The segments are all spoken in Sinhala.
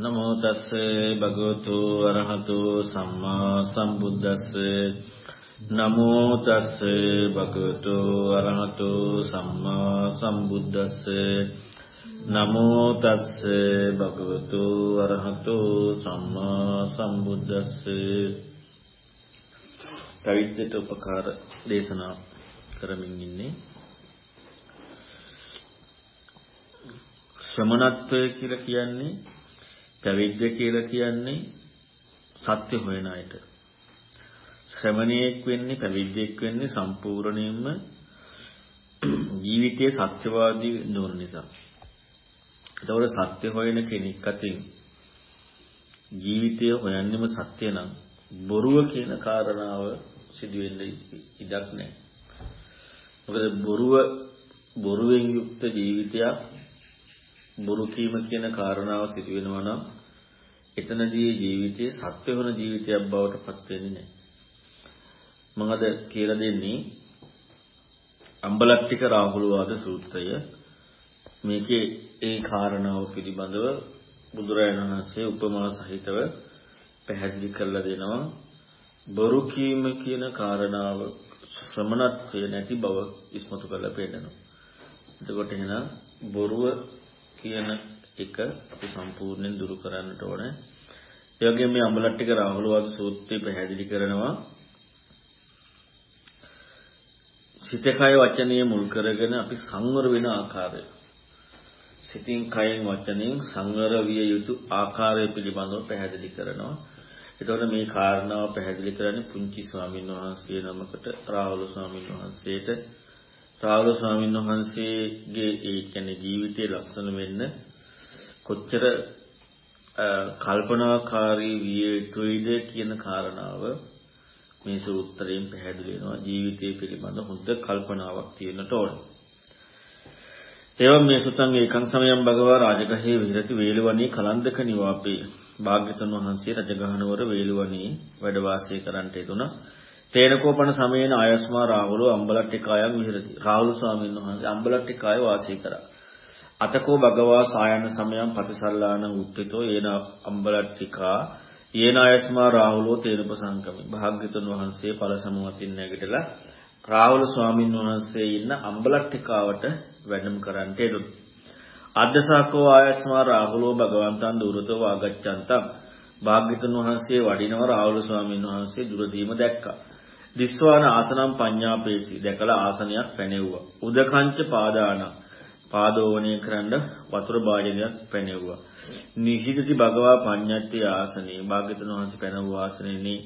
නමෝ තස්ස භගවතු අරහතු සම්මා සම්බුද්දස්ස. නමෝ තස්ස භගවතු අරහතු සම්මා සම්බුද්දස්ස. නමෝ තස්ස භගවතු අරහතු සම්මා සම්බුද්දස්ස. පැවිද්දට උපකාර දේශනා කරමින් ඉන්නේ. ශ්‍රමණත්වය කියලා කියන්නේ පැවිද්ද කියලා කියන්නේ සත්‍ය හොයන අයට. ශ්‍රමණයෙක් වෙන්නේ පැවිද්දෙක් වෙන්නේ සම්පූර්ණයෙන්ම ජීවිතයේ සත්‍යවාදී වෙන්න නිසා. ඒතකොට සත්‍ය හොයන කෙනෙක් අතින් ජීවිතය හොයන්නෙම සත්‍ය නම් බොරුව කියන කාරණාව සිදුවෙන්න ඉඩක් නැහැ. මොකද බොරුව බොරුවෙන් යුක්ත ජීවිතයක් බොරු කීම කියන කාරණාව සිදු වෙනවා නම් එතනදී ජීවිතයේ සත්‍ය වන ජීවිතයක් බවට පත් වෙන්නේ නැහැ. මම අද කියලා දෙන්නේ අම්බලට්ටික රාහුලවාද සූත්‍රය. මේකේ ඒ කාරණාව පිළිබඳව බුදුරජාණන් වහන්සේ උපමා සහිතව පැහැදිලි කරලා දෙනවා. බොරු කීම කියන කාරණාව ශ්‍රමණත්වය නැති බව ඉස්මතු කරලා පෙන්නනවා. එතකොට එහෙනම් බොරුව කියන එක අපි සම්පූර්ණයෙන් දුරු කරන්නට ඕනේ. ඒ වගේම මේ අඹලට්ටික රාහුලවාද සූත්‍රය පැහැදිලි කරනවා සිත කය වචනය මුල් කරගෙන අපි සංවර වෙන ආකාරය. සිතින් කයෙන් වචනයෙන් සංවර විය යුතු ආකාරය පිළිබඳව පැහැදිලි කරනවා. එතකොට මේ කාරණාව පැහැදිලි කරන්නේ පුංචි ස්වාමීන් වහන්සේ නමකට රාහුල ස්වාමීන් වහන්සේට රාහුල ස්වාමීන් වහන්සේගේ ඒ කියන්නේ ජීවිතේ ලස්සන වෙන්න කොච්චර කල්පනාකාරී විය යුතුයිද කියන කාරණාව මේ සූත්‍රයෙන් පැහැදිලි වෙනවා ජීවිතය පිළිබඳ හොඳ කල්පනාවක් තියෙන්නට ඕන. එවම් මේ සුතං ඒකං සමයම් භගවා රාජගහේ විහෙරති වේලවණී කලන්දක නිවාපේ භාග්‍යතුන් වහන්සේ රජගහනුවර වේලවණී වැඩ වාසය කරන්නට යෙදුණා. තේනකෝපන සමයේන ආයස්මා රාහුලෝ අම්බලට්ටිකායන් විහෙරති. රාහුල ස්වාමීන් වහන්සේ අම්බලට්ටිකාය වාසය කරා. අතකෝ භගවා සායන සමයම් පතිසල්ලාන උත්තිතෝ ඒන අම්බලට්ටිකා ඒන ආයස්මා රාහුලෝ තේනපසංකමි. භාග්‍යතුන් වහන්සේ ඵල සමුවතින් නැගිටලා රාහුල ස්වාමීන් වහන්සේ ඉන්න අම්බලට්ටිකාවට වැඩම කරන්නට යෙදුණා. අද්දසාකෝ ආයස්මා රාහුලෝ භගවන්තන් දුරතෝ ආගච්ඡන්තම් භාග්‍යතුන් වහන්සේ වඩිනව රාහුල ස්වාමීන් වහන්සේ දුරදීම දැක්කා. දිස්වාන ආසනම් පඤ්ඤාපේසි දැකලා ආසනයක් පැනෙව්වා. උදකංච පාදාන පාදෝවණය කරන්න වතුර භාජනයක් පැනෙව්වා. නිහිතති භගවා පඤ්ඤත්ති ආසනේ භාග්‍යතුන් වහන්සේ පැනවූ ආසනේනේ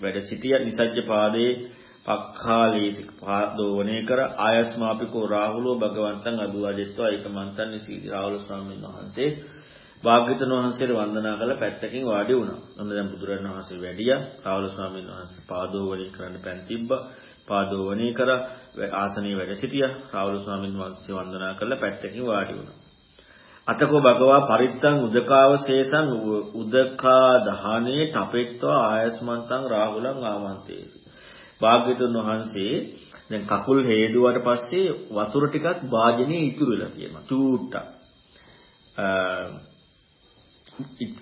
වැඩ සිටිය නිසජ්ජ පාදේ පක්ඛාලේසි පාදෝවණය කර ආයස්මාපිකෝ රාහුලෝ භගවන්තං අදුවාජෙත්වා ඒකමන්තන් නිසීදි රාහුල ස්වාමීන් වහන්සේ භාග්‍යවතුන් වහන්සේට වන්දනා කළ පැත්තකින් වාඩි වුණා. ඔන්න දැන් බුදුරජාණන් වහන්සේ වැඩියා. රාහුල ස්වාමීන් වහන්සේ පාදෝවණී කරන්න පෑන් තිබ්බා. පාදෝවණී කර ආසනයේ වැඩ සිටියා. රාහුල ස්වාමීන් වහන්සේ වන්දනා කළ පැත්තකින් වාඩි වුණා. අතකෝ භගවා පරිත්තං උදකාවශේෂං උදකා දහනේ තපෙත්වා ආයස්මන්තං රාහුලං ආමන්තේසි. භාග්‍යවතුන් වහන්සේ දැන් කකුල් හේදුවට පස්සේ වතුර ටිකක් වාජනේ ඉතුරු වෙලා තියෙනවා. චූට්ටක්.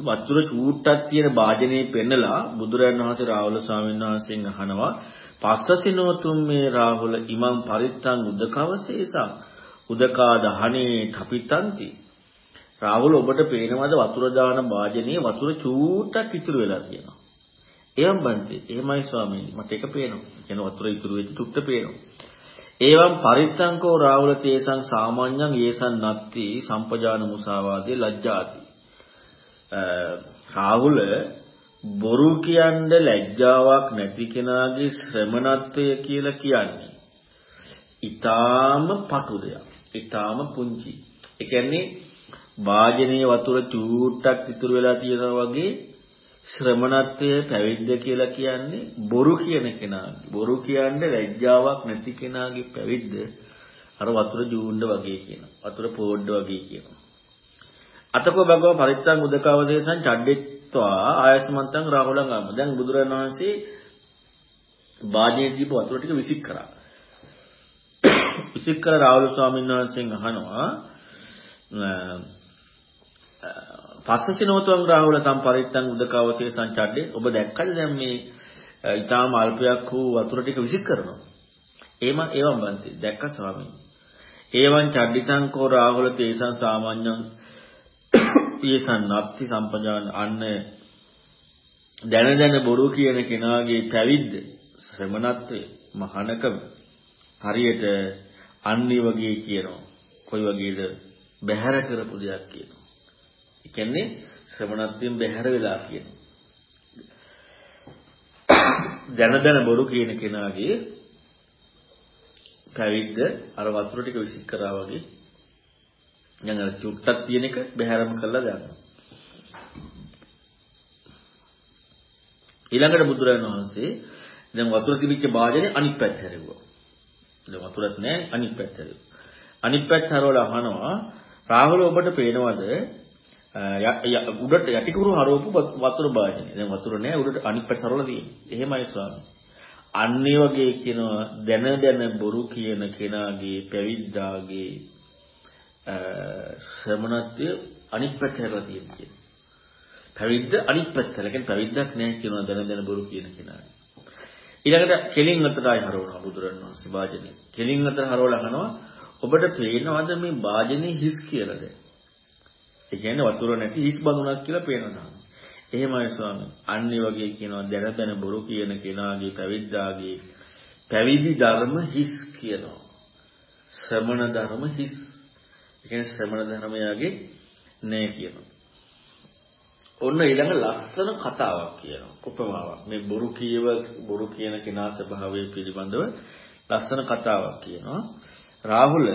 වතුර චූට්ටක් තියෙන වාදනයේ පෙන්නලා බුදුරජාණන් වහන්සේ රාහුල ස්වාමීන් වහන්සේගෙන් අහනවා පස්සසිනෝතුම් මේ රාහුල ඉමං පරිත්තං උදකවසේසං උදකා දහනේ කපිතන්ති රාහුල ඔබට පේනවද වතුර දාන වාදනයේ වතුර චූට්ටක් ඉතුරු වෙලා තියෙනවා? එයම් බන්ති එහෙමයි ස්වාමීනි මට ඒක පේනවා. කියන වතුර ඉතුරු වෙච්ච තුට්ට පේනවා. ඒවම් පරිත්තංකෝ රාහුල තේසං සාමාන්‍යං යේසං නත්ති සම්පජාන මුසාවාදේ ලැජ්ජාති. රාහුල බොරු කියන්න ලැජ්ජාවක් නැති කෙනාගේ ශ්‍රමණත්වය කියලා කියන්නේ ඊටාම පටු දෙයක්. ඊටාම පුංචි. ඒ කියන්නේ වාජනීය වතුර චූට්ටක් ඉතුරු වෙලා තියෙනවා වගේ ශ්‍රමණත්වය පැවිද්ද කියලා කියන්නේ බොරු කියන කෙනාගේ. බොරු කියන්නේ ලැජ්ජාවක් නැති කෙනාගේ පැවිද්ද අර වතුර ජූණ්ඩ වගේ කියනවා. වතුර පෝඩ්ඩ වගේ කියනවා. අතකෝ භගව පරිත්තං උදකවදේශං චඩ්ඩෙත්වා ආයස්මන්තං රාහුලං ආම. දැන් බුදුරජාණන් වහන්සේ වාජනේ දීප වතුර ටික විසික් කරා. විසික් කර රාහුල ස්වාමීන් වහන්සේගෙන් අහනවා පස්සසිනෝතං රාහුල තම් පරිත්තං උදකවශේෂං චඩ්ඩේ ඔබ දැක්කද දැන් මේ ඊටාම අල්පයක් වූ වතුර ටික විසික් කරනවා. ඒම ඒවම් බන්ති දැක්ක ස්වාමීන්. ඒවන් චඩ්ඩිතං කෝ රාහුල තේසං සාමාන්‍යං ඊසන් නත්ති සම්පජාන අන්න දැන දැන බොරු කියන කෙනාගේ පැවිද්ද ශ්‍රමණත්වය මහානකම හරියට අන්නි වගේ කියනවා. කොයි වගේද? බැහැර කරපු දෙයක් කියනවා. ඒ කියන්නේ ශ්‍රමණත්වයෙන් බැහැර වෙලා කියනවා. දැන දැන බොරු කියන කෙනාගේ පැවිද්ද අර වතුර ටික විසික් කරා වගේ දැන් අර චුට්ටක් තියෙන එක බැහැරම කරලා දානවා. ඊළඟට බුදුරජාණන් වහන්සේ දැන් වතුර තිබිච්ච භාජනේ අනිත් පැත්ත හැරෙව්වා. දැන් වතුරත් නැහැ අනිත් පැත්ත හැරෙව්වා. අනිත් පැත්ත හරවලා අහනවා රාහුල ඔබට පේනවද උඩට යටිකුරු හරවපු වතුර භාජනය. දැන් වතුර නැහැ උඩට අනිත් පැත්ත හරවලා තියෙන්නේ. එහෙමයි ස්වාමී. අන්නේ වගේ කියනවා දැන දැන බොරු කියන කෙනාගේ පැවිද්දාගේ ශ්‍රමණත්වය අනිත් පැත්ත හැරලා තියෙන්නේ. පැවිද්ද අනිත් පැත්ත. ලකෙන් පැවිද්දක් නැහැ කියනවා දැන දැන බොරු කියන කෙනාගේ. ඊළඟට කෙලින් අතරයි හරවනවා බුදුරණවහන්සේ වාජනේ. කෙලින් අතර හරවලා අහනවා ඔබට පේනවද මේ වාජනේ හිස් කියලාද? ඒ කියන්නේ වතුර නැති හිස් බඳුනක් කියලා පේනවා. එහෙමයි ස්වාමී. අන්නේ වගේ කියනවා දැන දැන බොරු කියන කෙනාගේ පැවිද්දාගේ පැවිදි ධර්ම හිස් කියනවා. ශ්‍රමණ ධර්ම හිස්. ඒ කියන්නේ ශ්‍රමණ ධර්මයාගේ නෑ කියනවා. ඔන්න ඊළඟ ලස්සන කතාවක් කියනවා. උපමාවක්. මේ බොරු කියව බොරු කියන කෙනා ස්වභාවය පිළිබඳව ලස්සන කතාවක් කියනවා. රාහුල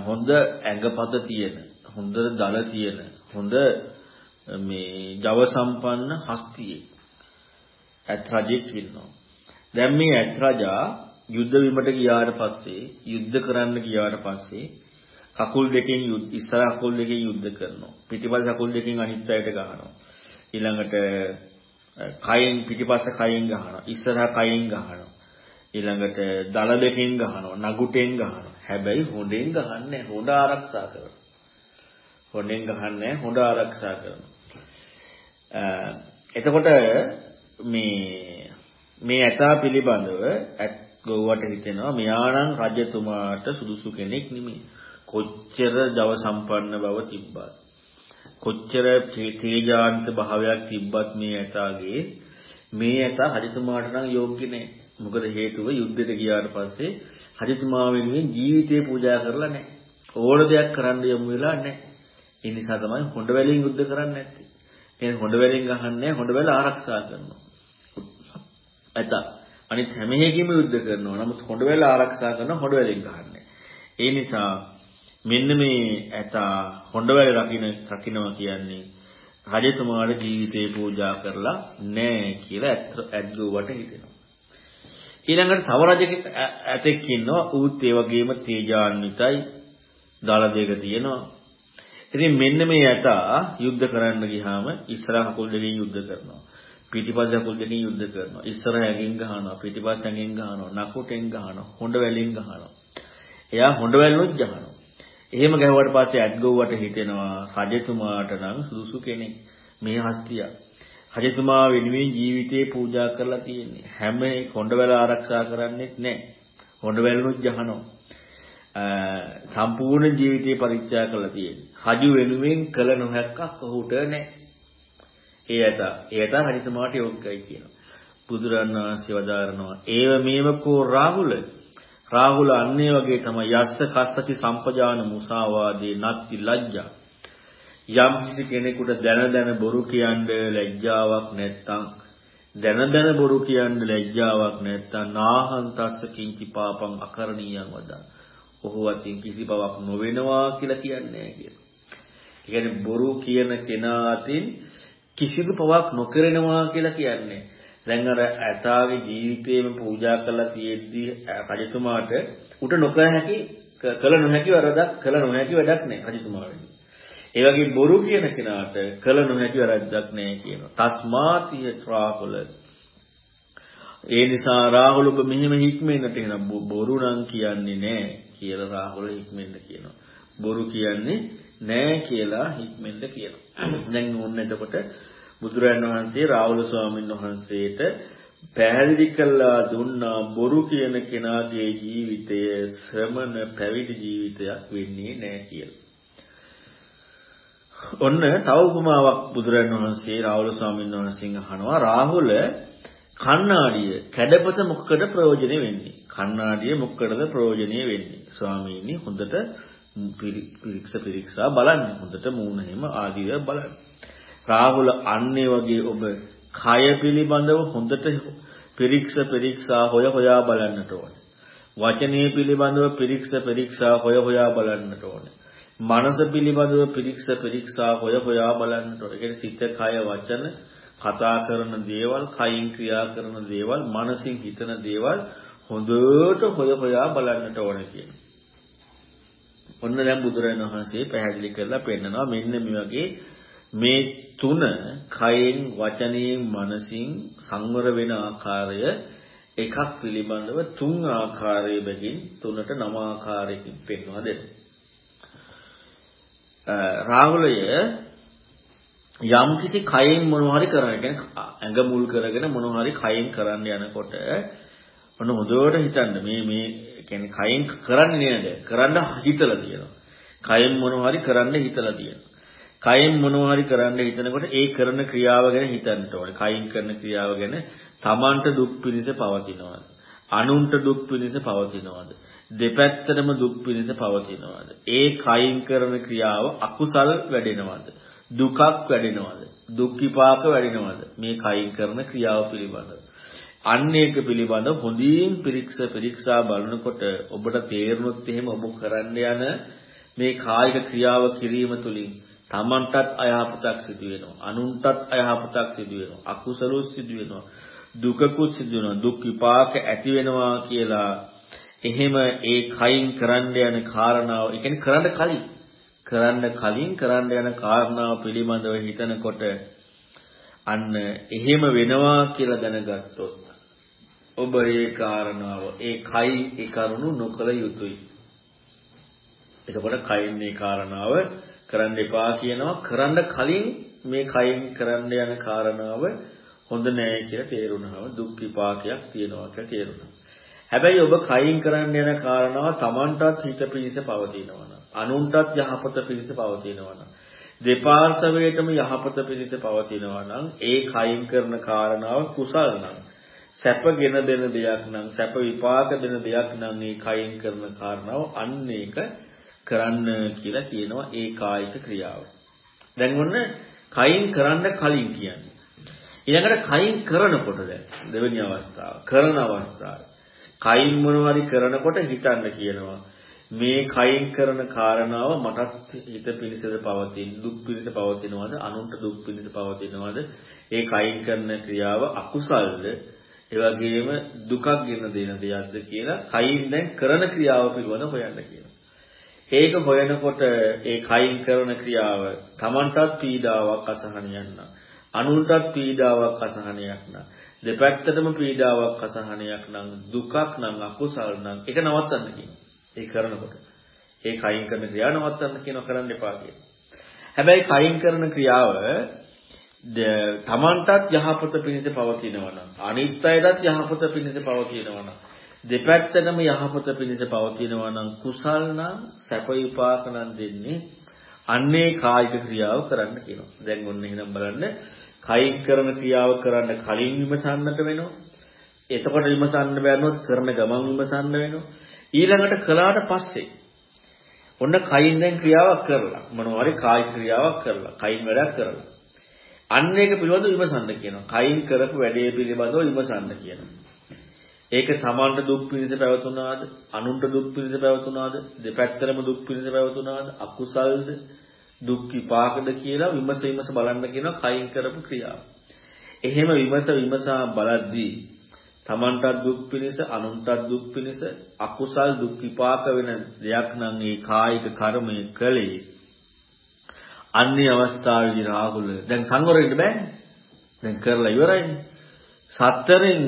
හොඳ ඇඟපත තියෙන, හොඳ දල තියෙන, හොඳ මේ ජව සම්පන්න හස්තියෙක්. ඇත් රජෙක් ඉන්නවා. දැන් මේ ඇත් රජා යුද්ධ විමට ගියාට පස්සේ යුද්ධ කරන්න ගියාට පස්සේ කකුල් දෙකෙන් ඉස්සර කකුල් දෙකෙන් යුද්ධ කරනවා. පිටිපස්ස කකුල් දෙකෙන් අනිත් අයට ගහනවා. ඊළඟට කයින් පිටිපස්ස කයින් ගහනවා. ඉස්සරහ කයින් ගහනවා. ඊළඟට දල දෙකෙන් ගහනවා. නගුටෙන් ගහනවා. හැබැයි හොඬෙන් ගහන්නේ හොඬ ආරක්ෂා කරනවා. හොඬෙන් ගහන්නේ හොඬ ආරක්ෂා කරනවා. එතකොට මේ මේ ඇතා පිළිබඳව ඇත් ගොව්වට හිතෙනවා මෙයානම් රජතුමාට සුදුසු කෙනෙක් නෙමෙයි. කොච්චර ජව සම්පන්න බව තිබ්බත් කොච්චර තේජාන්ත භාවයක් තිබ්බත් මේ ඇතාගේ මේ ඇතා රජතුමාට නම් යෝග්‍ය නැහැ. මොකද හේතුව යුද්ධෙට ගියාට පස්සේ රජතුමා වෙනුවෙන් ජීවිතේ පූජා කරලා නැහැ. ඕන දෙයක් කරන්න යමු වෙලා නැහැ. ඒ නිසා තමයි හොඬ වැලින් යුද්ධ කරන්නේ නැත්තේ. ඒ හොඬ වැලින් ගහන්නේ හොඬ වැල ආරක්ෂා කරනවා. ඇත. අනිත් හැම එකකින්ම යුද්ධ කරනවා. නමුත් හොඬ වැල ආරක්ෂා කරන හොඬ වැලින් ගහන්නේ. ඒ නිසා මෙන්න මේ ඇත හොඬ වැල රකින්න රකින්නවා කියන්නේ රජතුමාට ජීවිතේ පූජා කරලා නැහැ කියලා ඇද්ගුවට හිතෙනවා. ඊළඟට තව රජෙක් ඇතෙක් ඉන්නවා ඌත් ඒ වගේම තේජාන්විතයි දාල දෙක තියෙනවා ඉතින් මෙන්න මේ යතා යුද්ධ කරන්න ගියාම ඉස්සරහ කකුල් දෙකෙන් යුද්ධ කරනවා. පිටිපස්ස කකුල් දෙකෙන් යුද්ධ කරනවා. ඉස්සරහ ඇඟෙන් ගහනවා, පිටිපස්ස ඇඟෙන් ගහනවා, නකුටෙන් ගහනවා, හොඬ වැලෙන් ගහනවා. එයා හොඬ වැලනොත් ගහනවා. එහෙම ගැහුවට පස්සේ ඇත්ගොව්වට හිතෙනවා රජතුමාට නම් සුදුසු කෙනෙක් මේ හස්තිය. රජතුමා වෙනුවෙන් ජීවිතේ පූජා කරලා තියෙන්නේ. හැම හොඬ වැල ආරක්ෂා කරන්නේත් නැහැ. හොඬ වැලනොත් ගහනවා. සම්පූර්ණ ජීවිතේ පරිත්‍යාග කළා තියෙන්නේ. හජු වෙනුවෙන් කළ නොහැක්කක් ඔහුට නැහැ. ඒ ඇත ඒ ඇත හරිතමාට යෝග්‍යයි කියනවා. බුදුරන් වහන්සේ වදාරනවා ඒව මේව කෝ රාහුල රාහුල අන්නේ වගේ තමයි යස්ස කස්සති සම්පජාන මුසාවාදී නත්ති ලැජ්ජා යම් කිසි කෙනෙකුට දැන දැන බොරු කියන්න ලැජ්ජාවක් නැත්තම් දැන දැන බොරු කියන්න ලැජ්ජාවක් නැත්තම් නාහං තස්ස කිංචි පාපං අකරණීයං වදා ඔහු අතින් කිසි බවක් නොවෙනවා කියලා කියන්නේ නැහැ කියලා. ඒ කියන්නේ බොරු කියන කෙනා අතින් කිසිදු පවක් නොකරනවා කියලා කියන්නේ. දැන් අර ඇතාගේ ජීවිතේම පූජා කරලා තියෙද්දි රජතුමාට උට නොකර හැකි කළ නොහැකි වරදක් කළ නොහැකි වැඩක් නෑ රජතුමා වෙන්නේ. ඒ වගේ බොරු කියන කෙනාට කළ නොහැකි වැරද්දක් නෑ කියනවා. තස්මාතිය ත්‍රාකුල ඒ නිසා රාහුල ඔබ මෙහෙම හික්මෙන්නට එන බොරු නම් කියන්නේ නෑ කියලා රාහුල හික්මෙන්න කියනවා. බොරු කියන්නේ නෑ කියලා හික්මෙන්ද කියනවා. දැන් ඕන්න එතකොට බුදුරජාණන් වහන්සේ රාහුල ස්වාමීන් වහන්සේට පැහැදිලි කළා දුන්නා බොරු කියන කෙනාගේ ජීවිතය ශ්‍රමණ පැවිදි ජීවිතයක් වෙන්නේ නැහැ කියලා. ඔන්න තව උපමාවක් බුදුරජාණන් වහන්සේ රාහුල ස්වාමීන් වහන්සේගෙන් අහනවා රාහුල කණ්ණාඩිය කැඩපත මොකකද ප්‍රයෝජනෙ වෙන්නේ? කණ්ණාඩිය මොකකටද ප්‍රයෝජනෙ වෙන්නේ? ස්වාමීනි හොඳට පිරික්ස පිරික්සා බලන්න. හොඳට මූණ හැම ආදිය බලන්න. රාහුල අන්නේ වගේ ඔබ කය පිළිබඳව හොඳට පිරික්ස පිරික්සා හොය හොයා බලන්නට ඕනේ. වචනේ පිළිබඳව පිරික්ස පිරික්සා හොය හොයා බලන්නට ඕනේ. මනස පිළිබඳව පිරික්ස පිරික්සා හොය හොයා බලන්නට ඕනේ. ඒ සිත, කය, වචන කතා කරන දේවල්, කයින් ක්‍රියා කරන දේවල්, මනසින් හිතන දේවල් හොඳට හොය හොයා බලන්නට ඕනේ කියනවා. ඔන්න දැන් බුදුරජාණන් වහන්සේ පැහැදිලි කරලා පෙන්නනවා මෙන්න මේ වගේ මේ තුන කයෙන් වචනයෙන් මනසින් සංවර වෙන ආකාරය එකක් පිළිබඳව තුන් ආකාරයේ බැගින් තුනට නම ආකාරයකින් පෙන්වා දෙනවා. රාහුලය යම් කිසි කයෙන් මොනවා හරි කරන කියන්නේ ඇඟ මුල් කරගෙන මොනවා හරි කයෙන් කරන්න යනකොට ඔන්න හොඳට හිතන්න මේ මේ කියන්නේ කයෙන් කරන්නේ නේද? කරන්න හිතලා තියෙනවා. කයෙන් මොනවා හරි කරන්න හිතලා තියෙනවා. කයෙන් මොනවා හරි කරන්න හිතනකොට ඒ කරන ක්‍රියාව ගැන හිතන්න ඕනේ. කයින් කරන ක්‍රියාව ගැන තමන්ට දුක් පිණිස පවතිනවාද? අනුන්ට දුක් පිණිස පවතිනවාද? දෙපැත්තටම දුක් පිණිස පවතිනවාද? ඒ කයින් කරන ක්‍රියාව අකුසල් වැඩෙනවද? දුකක් වැඩෙනවද? දුක් විපාක වැඩෙනවද? මේ කයින් කරන ක්‍රියාව පිළිබඳව. අන්න ඒක පිළිබඳ හොඳින් පිරික්ස පිරික්සා බලනකොට ඔබට තේරුනොත් එහෙම ඔබ කරන්න යන මේ කායික ක්‍රියාව කිරීම තුළින් තමන්ටත් අයහපතක් සිදු වෙනවා. අනුන්ටත් අයහපතක් සිදු වෙනවා. අකුසලොස් සිදු වෙනවා. දුකකුත් සිදු වෙනවා. දුක් විපාක ඇති වෙනවා කියලා එහෙම ඒ කයින් කරන්න යන කාරණාව, ඒ කියන්නේ කරන්න කලින් කරන්න කලින් කරන්න යන කාරණාව පිළිබඳව හිතනකොට අන්න එහෙම වෙනවා කියලා දැනගත්තොත් ඔබ ඒ කාරණාව ඒ කයි ඒ කරුණු නොකළ යුතුයි. එතකොට කයින් මේ කාරණාව කරන්න එපා කියනවා කරන්න කලින් මේ කයින් කරන්න යන කාරණාව හොඳ නෑ කියලා තේරුණාම දුක් විපාකයක් තියෙනවා කියලා තේරුණා. හැබැයි ඔබ කයින් කරන්න යන කාරණාව Tamanටත් හිත පිණිස පවතිනවා නම් අනුන්ටත් යහපත පිණිස පවතිනවා නම් දෙපාර්ශවයටම යහපත පිණිස පවතිනවා නම් ඒ කයින් කරන කාරණාව කුසල් නම් සැපගෙන දෙන දෙයක් නම් සැප විපාක දෙන දෙයක් නම් මේ කයින් කරන කාරණාව අන්න ඒක කරන්න කියලා කියනවා ඒ කායික ක්‍රියාව. දැන් ඔන්න කයින් කරන්න කලින් කියන්නේ. ඊළඟට කයින් කරනකොට දැන් දෙවෙනි අවස්ථාව කරන අවස්ථාව. කයින් මොනවාරි කරනකොට හිතන්න කියනවා. මේ කයින් කරන කාරණාව මටත් හිත පිණිසද පවතින දුක් පිණිස පවතිනවද අනුන්ට දුක් පිණිස පවතිනවද ඒ කයින් කරන ක්‍රියාව අකුසල්ද ඒ වගේම දුකක් ගෙන දෙන දෙයක්ද කියලා කයින් දැන් කරන ක්‍රියාව පිළිබඳ හොයන්න කියනවා ඒක හොයනකොට ඒ කයින් කරන ක්‍රියාව Tamanටත් පීඩාවක් අසහනයක් නා. අනුන්ටත් පීඩාවක් අසහනයක් නා. දෙපැත්තටම පීඩාවක් අසහනයක් නම් දුකක් නම් අකුසල් නම් ඒක නවත්තන්න කියනවා. ඒ කරනකොට. ඒ කයින් කරන ක්‍රියාව නවත්තන්න කියනවා කරන්න එපා කියනවා. හැබැයි කයින් කරන ක්‍රියාව තමන්ටත් යහපත පිණිස පවතිනවා නම් අනිත් අයටත් යහපත පිණිස පවතිනවා නම් දෙපැත්තටම යහපත පිණිස පවතිනවා නම් කුසල් නම් සැප විපාක නම් දෙන්නේ අන්නේ කායික ක්‍රියාව කරන්න කියනවා. දැන් ඔන්න එහෙනම් බලන්න කයින් කරන ක්‍රියාව කරන්න කලින් විමසන්නට වෙනවා. එතකොට විමසන්න බැරිනොත් කරන ගමන් විමසන්න වෙනවා. ඊළඟට කළාට පස්සේ ඔන්න කයින් දැන් ක්‍රියාවක් කරලා මොනවා හරි කායික ක්‍රියාවක් කරලා කයින් වැඩක් කරලා අන්න ඒක පිළිබඳව විමසන්න කියනවා. කයින් කරපු වැඩේ පිළිබඳව විමසන්න කියනවා. ඒක තමන්ට දුක් පිණිස පැවතුනාද අනුන්ට දුක් පිණිස පැවතුනාද දෙපැත්තටම දුක් පිණිස පැවතුනාද අකුසල්ද දුක් විපාකද කියලා විමස විමස බලන්න කියනවා කයින් කරපු ක්‍රියාව. එහෙම විමස විමසා බලද්දී තමන්ටත් දුක් පිණිස අනුන්ටත් දුක් පිණිස අකුසල් දුක් විපාක වෙන දෙයක් නම් ඒ කායික කර්මය කළේ අන්නේ අවස්ථාවේදී රාහුල දැන් සංවර වෙන්න බෑනේ. දැන් කරලා ඉවරයිනේ. සතරෙන්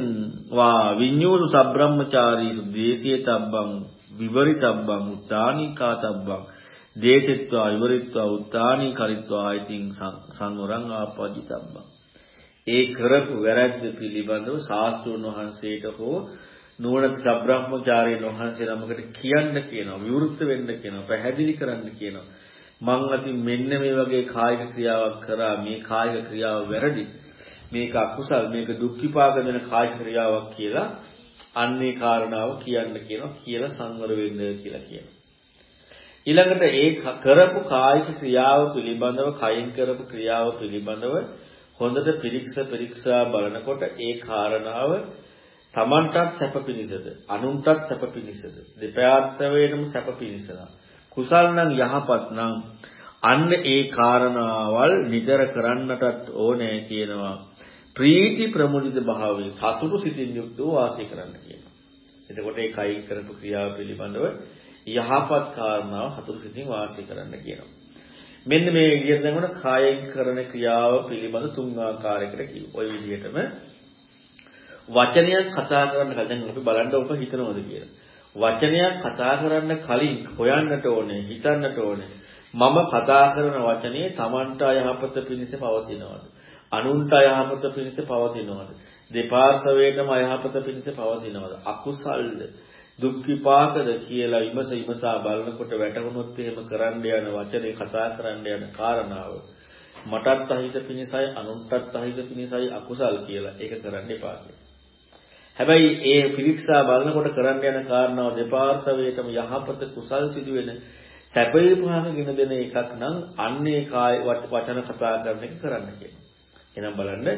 වා විඤ්ඤූණු සබ්‍රහ්මචාරීසු දේශීය තබ්බං විවරිතබ්බං උත්තානිකා තබ්බං දේශිත්වා විවරිත්වා උත්තානි කරිත්වා ආයතින් සංවරං ආපජිතබ්බ. ඒ කරපු වැරැද්ද පිළිබඳව ශාස්ත්‍රඥ වහන්සේට හෝ නුවණ සබ්‍රහ්මචාරීන් වහන්සේ නමකට කියන්න කියනවා විවෘත වෙන්න කියනවා පැහැදිලි කරන්න කියනවා මං අතින් මෙන්න මේ වගේ කායික ක්‍රියාවක් කරා මේ කායික ක්‍රියාව වැරදි මේක අකුසල් මේක දුක් විපාක දෙන කායික ක්‍රියාවක් කියලා අන්නේ කාරණාව කියන්න කියනවා කියලා සංවර වෙන්න කියලා කියනවා. ඊළඟට ඒ කරපු කායික ක්‍රියාව පිළිබඳව කයින් කරපු ක්‍රියාව පිළිබඳව හොඳට පිරික්ස පිරික්සා බලනකොට ඒ කාරණාව තමන්ටත් සැප පිණිසද? අනුන්ටත් සැප පිණිසද? දෙපාර්තවයටම සැප පිණිසද? කුසල් නම් යහපත් නම් අන්න ඒ කාරණාවල් නිතර කරන්නටත් ඕනේ කියනවා ප්‍රීති ප්‍රමුදිත භාවයේ සතුටු සිතින් යුක්තව වාසය කරන්න කියනවා එතකොට ඒ කයි කරපු ක්‍රියාව පිළිබඳව යහපත් කාරණාව හතුරු සිතින් වාසය කරන්න කියනවා. මෙන්න මේ විදිහට දැන් කායෙන් කරන ක්‍රියාව පිළිබඳ තුන් ආකාරයකට කිව්ව. ওই විදිහටම වචනයක් කතා කරන්න කලින් අපි බලන්න ඔබ හිතනවද කියලා. වචනයක් කතා කරන්න කලින් හොයන්නට ඕනේ, හිතන්නට ඕනේ. මම කතා කරන වචනේ Tamanට යහපත පිණිස පවතිනවද? අනුන්ට යහපත පිණිස පවතිනවද? දෙපාර්ශවයටම යහපත පිණිස පවතිනවද? අකුසල්ද? දුක් විපාකද කියලා විමස විමසා බලනකොට වැටහුනොත් එහෙම කරන්න යන වචනේ කතා කරන්න යන කාරණාව මටත් අහිත පිණිසයි අනුන්ටත් අහිත පිණිසයි අකුසල් කියලා ඒක කරන්න එපා හැබැයි ඒ පිරික්සා බලනකොට කරන්න යන කාරණාව දෙපාර්ශවයටම යහපත කුසල් සිදුවෙන සැපේ පහනගෙන දෙන එකක් නම් අන්නේ කාය වචන කතා කරන එක කරන්න කියනවා. එහෙනම් බලන්න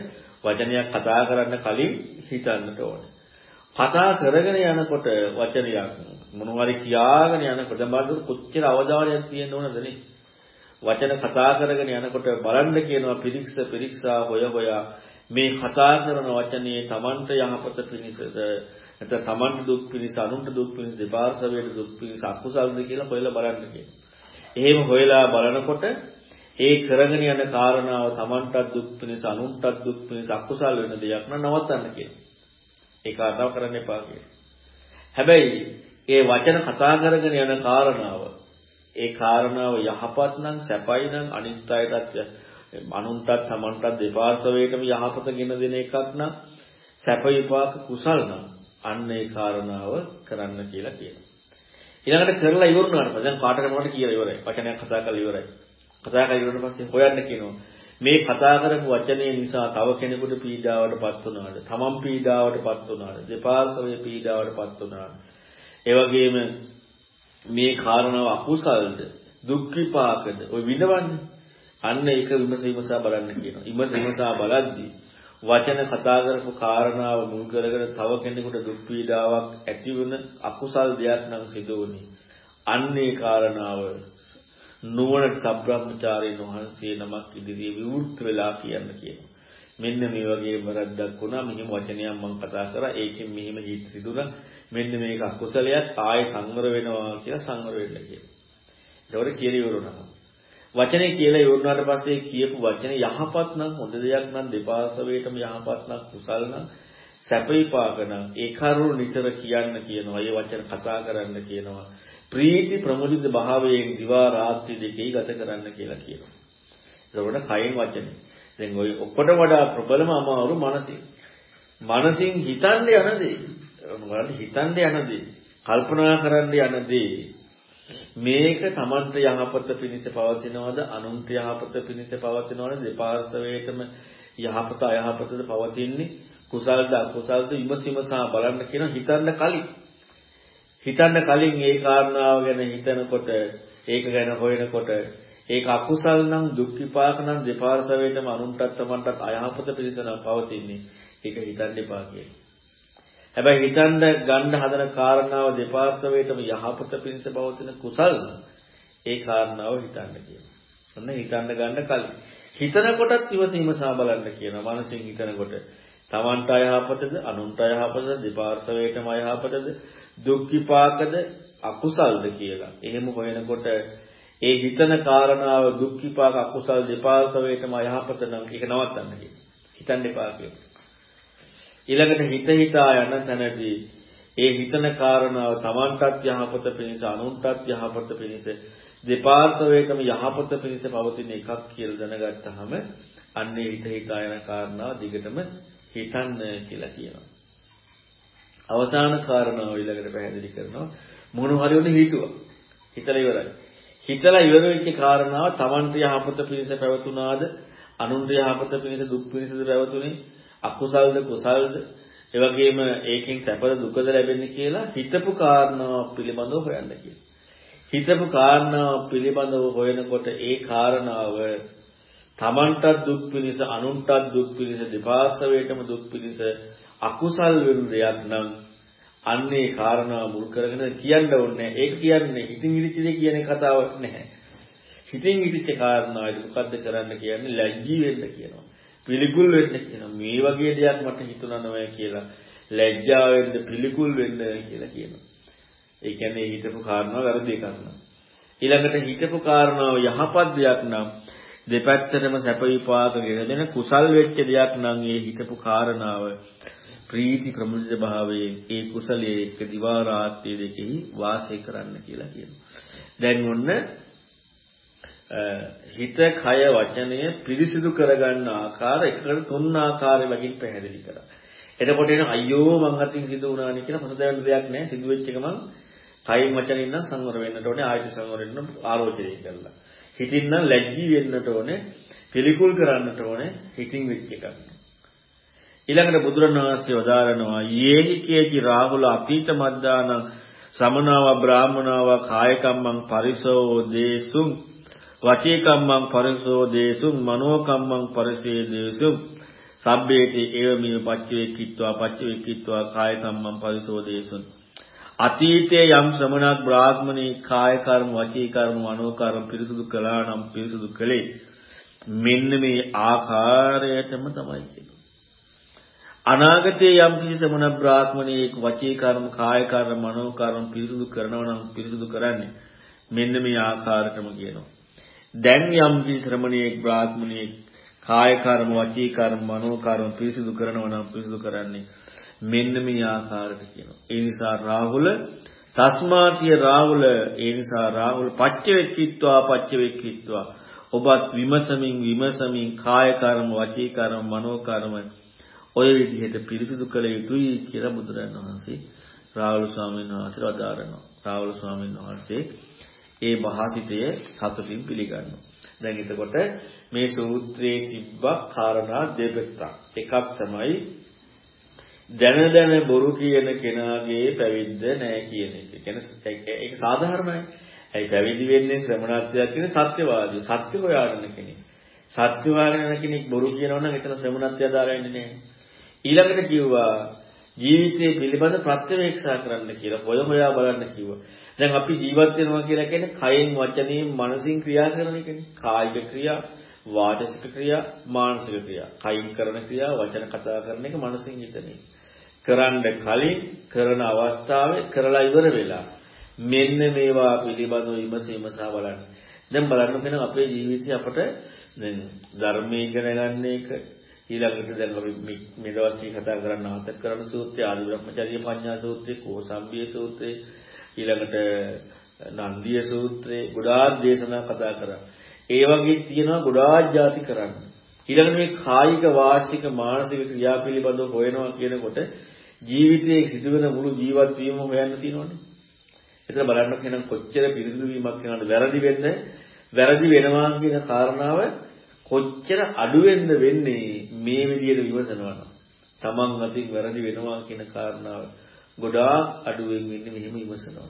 වචනයක් කතා කරන්න කලින් හිතන්නට ඕනේ. කතා කරගෙන යනකොට වචනයක් මොනවාරි කියාගෙන යනකොට බලන්න කොච්චර අවධානයක් තියෙන්න ඕනද නේ වචන කතා කරගෙන යනකොට බලන්න කියනවා පිරික්ස පිරික්සා හොය හොයා මේ කතා කරන වචනේ Tamanට යහපත පිණිසද නැත්නම් Tamanට දුක් පිණිස අනුන්ට දුක් පිණිස දෙපාර්ශවයට දුක් පිණිස අකුසල්ද කියලා හොයලා බලන්න කියනවා. එහෙම හොයලා බලනකොට ඒ කරගෙන යන කාරණාව Tamanටත් දුක් පිණිස අනුන්ටත් දුක් පිණිස අකුසල් වෙන දෙයක් නම් නවත්තන්න කියනවා. ඒ කාරණාව කරන්න එපා හැබැයි ඒ වචන කතා කරගෙන යන කාරණාව ඒ කාරණාව යහපත් නම් සැපයි නම් අනිත් අයටත් අනුන්ටත් තමන්ටත් දෙපාර්ශවයටම යහපත ගෙන දෙන එකක් නම් සැප විපාක කුසල් නම් අන්න ඒ කාරණාව කරන්න කියලා කියනවා. ඊළඟට කරලා ඉවරුනාට පස්සේ දැන් කාටද මොකට කියලා ඉවරයි. වචනයක් කතා කරලා ඉවරයි. කතා කරලා ඉවරන පස්සේ හොයන්න කියනවා. මේ කතා කරපු වචනේ නිසා තව කෙනෙකුට පීඩාවටපත් වුණාද? තමන් පීඩාවටපත් වුණාද? දෙපාර්ශවයේ පීඩාවටපත් වුණාද? ඒ වගේම මේ කාරණාව අකුසල්ද? දුක් විපාකද? ඔය විඳවන්නේ. අන්න ඒක විමස විමසා බලන්න කියනවා. විමස විමසා බලද්දී වචන කතා කරපු කාරණාව මුල් කරගෙන තව කෙනෙකුට දුක් පීඩාවක් ඇති වෙන අකුසල් දෙයක් නම් සිදු වුණේ. අන්නේ කාරණාව නුවණ සබ්‍රහ්මචාරීන් වහන්සේ නමක් ඉදිරියේ විවෘත වෙලා කියන්න කියනවා. මෙන්න මේ වගේ වරද්දක් වුණා මෙහිම වචනයක් මම කතා කරා ඒකෙන් මෙහිම හිත සිදුණා මෙන්න මේක අකුසලයක් ආයෙ සංවර වෙනවා කියලා සංවර වෙන්න කියනවා. ඒකට කියලා ඉවරුණා. වචනේ කියලා ඉවරුනාට පස්සේ කියපු වචනේ යහපත් නම් හොඳ දෙයක් නම් දෙපාර්ශවයටම යහපත් නම් කුසල් නම් සැප විපාක නම් ඒ කරුණු නිතර කියන්න කියනවා. ඒ වචන කතා කරන්න කියනවා. ප්‍රීති ප්‍රමුදිත භාවයෙන් දිවා රාත්‍රී දෙකේ ගත කරන්න කියලා කියනවා. එතකොට කයෙන් වචනේ. දැන් ওই ඔක්කොට වඩා ප්‍රබලම අමාරු මනසින්. මනසින් හිතන්න යන දේ. මොකද හිතන්න යන දේ. කල්පනා කරන්න යන දේ. මේක Tamanට යහපත පිණිස පවතිනවද? අනුන්ට යහපත පිණිස පවතිනවද? දෙපාර්ශවයටම යහපත අයහපතද පවතින්නේ? කුසල්ද අකුසල්ද විමසිමසා බලන්න කියන හිතන්න කලින්. හිතන්න කලින් ඒ කාරණාව ගැන හිතනකොට ඒක ගැන හොයනකොට ඒක අකුසල් නම් දුක් විපාක නම් දෙපාර්ශවයටම අනුන්ටත් තමන්ටත් අයහපත පිළිස නම් පවතින්නේ. ඒක හිතන්න එපා කියන්නේ. හැබැයි හිතන්න ගන්න හදන කාරණාව දෙපාර්ශවයටම යහපත පිණිස පවතින කුසල් ඒ කාරණාව හිතන්න කියනවා. ඔන්න හිතන්න ගන්න කලින්. හිතනකොටත් ඉවසීමසා බලන්න කියනවා. මනසින් හිතනකොට තමන්ට අයහපතද අනුන්ට අයහපතද දෙපාර්ශවයටම අයහපතද දුක් විපාකද අකුසල්ද කියලා. එහෙම හොයනකොට ඒ හිතන කාරණාව දුක් විපාක අකුසල් දෙපාර්ශවයටම අයහපත නම් ඒක නවත්තන්න කියනවා. හිතන්න එපා කියනවා. ඊළඟට හිත හිතා යන තැනදී ඒ හිතන කාරණාව Tamanටත් යහපත පිණිස අනුන්ටත් යහපත පිණිස දෙපාර්තවයකම යහපත පිණිස පවතින එකක් කියලා දැනගත්තාම අන්නේ හිත හිතා යන කාරණාව දිගටම හිතන්න කියලා කියනවා. අවසාන කාරණාව ඊළඟට පැහැදිලි කරනවා මොන හරි වුණ හිතුවා. හිතලා ඉවරයි. හිතලා ඉවර වෙච්ච කාරණාව Tamanට යහපත පිණිස පැවතුනාද අනුන්ට යහපත පිණිස දුක් පිණිසද පැවතුනේ අකුසල්ද කුසල්ද එවැගේම ඒකෙන් සැපද දුකද ලැබෙන්නේ කියලා හිතපු කාරණාව පිළිබඳව හොයන්න කියලා. හිතපු කාරණාව පිළිබඳව හොයනකොට ඒ කාරණාව තමන්ටත් දුක් පිණිස අනුන්ටත් දුක් පිණිස දෙපාර්ශවයටම දුක් පිණිස අකුසල් වෙන දෙයක් නම් අන්නේ කාරණාව මුල් කරගෙන කියන්න ඕනේ. ඒක කියන්නේ හිතින් ඉරිච්ච දෙය කියන කතාවක් නැහැ. හිතින් ඉරිච්ච කාරණාවයි මොකද්ද කරන්න කියන්නේ ලැජ්ජී වෙන්න කියනවා. පිළිකුල් වෙන්න කියනවා. මේ වගේ දෙයක් මට හිතුණා නෑ කියලා ලැජ්ජා වෙන්න පිළිකුල් වෙන්න කියලා කියනවා. ඒ කියන්නේ හිතපු කාරණාව වැරදි එකක් නෑ. ඊළඟට හිතපු කාරණාව යහපත් දෙයක් නම් දෙපැත්තටම සැප විපාක ගෙනෙන කුසල් වෙච්ච දෙයක් නම් ඒ හිතපු කාරණාව ප්‍රීති ප්‍රමුදිත භාවයේ ඒ කුසලයේ එක්ක දිවා රාත්‍රී දෙකෙහි වාසය කරන්න කියලා කියනවා. දැන් ඔන්න හිත කය වචනය පිරිසිදු කරගන්න ආකාර එකට තුන් ආකාරයකින් පැහැදිලි කරා. එතකොට එන අයියෝ මං අතින් සිදු වුණානි කියලා පසුතැවෙන දෙයක් නැහැ. සිදු වෙච්ච එක මං කයින් වචනින් නම් සංවර වෙන්නට ඕනේ ආයත සංවර වෙන්න ආරෝචනය කරලා. හිතින් නම් ලැජ්ජී වෙන්නට ඕනේ, පිළිකුල් කරන්නට ඕනේ හිතින් වෙච්ච එකක්. ඊළඟට බුදුරණවහන්සේ වදාරනවා යේහි කේචි රාහුල අතීත මද්දාන සමනාව බ්‍රාහමනාව කායකම්මං පරිසෝ දේසුං වචීකම්මං පරිසෝ දේසුං මනෝකම්මං පරිසේ දේසුං සබ්බේති ඒව මිව පච්චවේකිත්වා පච්චවේකිත්වා කායකම්මං පරිසෝ දේසුං අතීතයේ යම් ශ්‍රමණක් බ්‍රාහ්මණී කාය කර්ම වචී කර්ම මනෝ කර්ම පිරිසුදු කළා නම් පිරිසුදු කළේ. මෙන්න මේ ආකාරයටම තමයි කියන්නේ. අනාගතයේ යම් කිසි සමන බ්‍රාහ්මණයෙක් වචී කර්ම, කාය කර්ම, මනෝ කර්ම පිරිසුදු කරනවා නම් පිරිසුදු කරන්නේ මෙන්න මේ ආකාරයටම කියනවා. දැන් යම් කිසි ශ්‍රමණයෙක් බ්‍රාහ්මණයෙක් කාය කර්ම, වචී කර්ම, මනෝ කර්ම පිරිසුදු කරනවා නම් පිරිසුදු කරන්නේ මෙන්න මේ ආකාරයට කියනවා. ඒ නිසා රාහුල තස්මාතිය රාහුල ඒ නිසා රාහුල පච්චවෙක්කිත්වා පච්චවෙක්කිත්වා ඔබත් විමසමින් විමසමින් කාය කර්ම, වචී කර්ම, මනෝ කර්ම ඔය විදිහට පිරිසිදු කළ යුතුයි කියලා බුදුරජාණන් වහන්සේ රාහුල ස්වාමීන් වහන්සේට වදාරනවා. රාහුල ස්වාමීන් වහන්සේ ඒ භාසිතය සතුටින් පිළිගන්නවා. දැන් එතකොට මේ සූත්‍රයේ තිබ්බ කාරණා දෙකක්. එකක් තමයි දැන දැන බොරු කියන කෙනාගේ පැවිද්ද නෑ කියන එක. කියන්නේ ඒක සාධාරණයි. ඒ පැවිදි වෙන්නේ ශ්‍රමණත්වයක් කියන සත්‍යවාදී. සත්‍ය හොයාගෙන කෙනෙක්. සත්‍ය හොයාගෙන කෙනෙක් බොරු කියනවා නම් එතන ශ්‍රමණත්වය අදාළ වෙන්නේ නෑ. ඊළඟට කිව්වා ජීවිතය පිළිබඳ ප්‍රත්‍යවේක්ෂා කරන්න කියලා හොය හොයා බලන්න කිව්වා. දැන් අපි ජීවත් වෙනවා කියලා කියන්නේ කයෙන් වචනයෙන් මනසින් ක්‍රියා කරන එකනේ. කායික ක්‍රියා, වාචික ක්‍රියා, මානසික ක්‍රියා. කයින් කරන ක්‍රියා, වචන කතා කරන එක මනසින් හිතන එක. කරන්න කලින් කරන අවස්ථාවේ කරලා ඉවර වෙලා මෙන්න මේවා පිළිබඳව විමසීමසා බලන්න. දැන් බලන්න කෙනා අපේ ජීවිතය අපට දැන් ධර්මයේ ඉගෙන ගන්න එක ඊළඟට දැන් අපි මේ දවස් ටික කතා කරන්න ආතක් කරන සූත්‍රය ආදි බ්‍රහ්මචර්ය පඤ්ඤා සූත්‍රය කෝසම්බිය සූත්‍රය ඊළඟට නන්දිය සූත්‍රය ගොඩාක් දේශනා කතා කරා. ඒ වගේ තියෙනවා ගොඩාක් ಜಾති කරන්න. ඊළඟට මේ කායික වාචික මානසික ක්‍රියා පිළිබඳව හොයනවා කියනකොට ජීවිතයේ සිදුවෙන මුළු ජීවත් වීම හොයන්න තියෙනවනේ. එතන බලන්න කෙනා කොච්චර පිරිසිදු වීමක් කරනවද වැරදි වෙන්න වැරදි වෙනවා කියන කාරණාව කොච්චර අඩු වෙන්න වෙන්නේ මේ විදිහට විමසනවා නම් තමන් අතින් වැරදි වෙනවා කියන කාරණාව ගොඩාක් අඩුවෙන් වෙන්නේ මෙහෙම විමසනවා.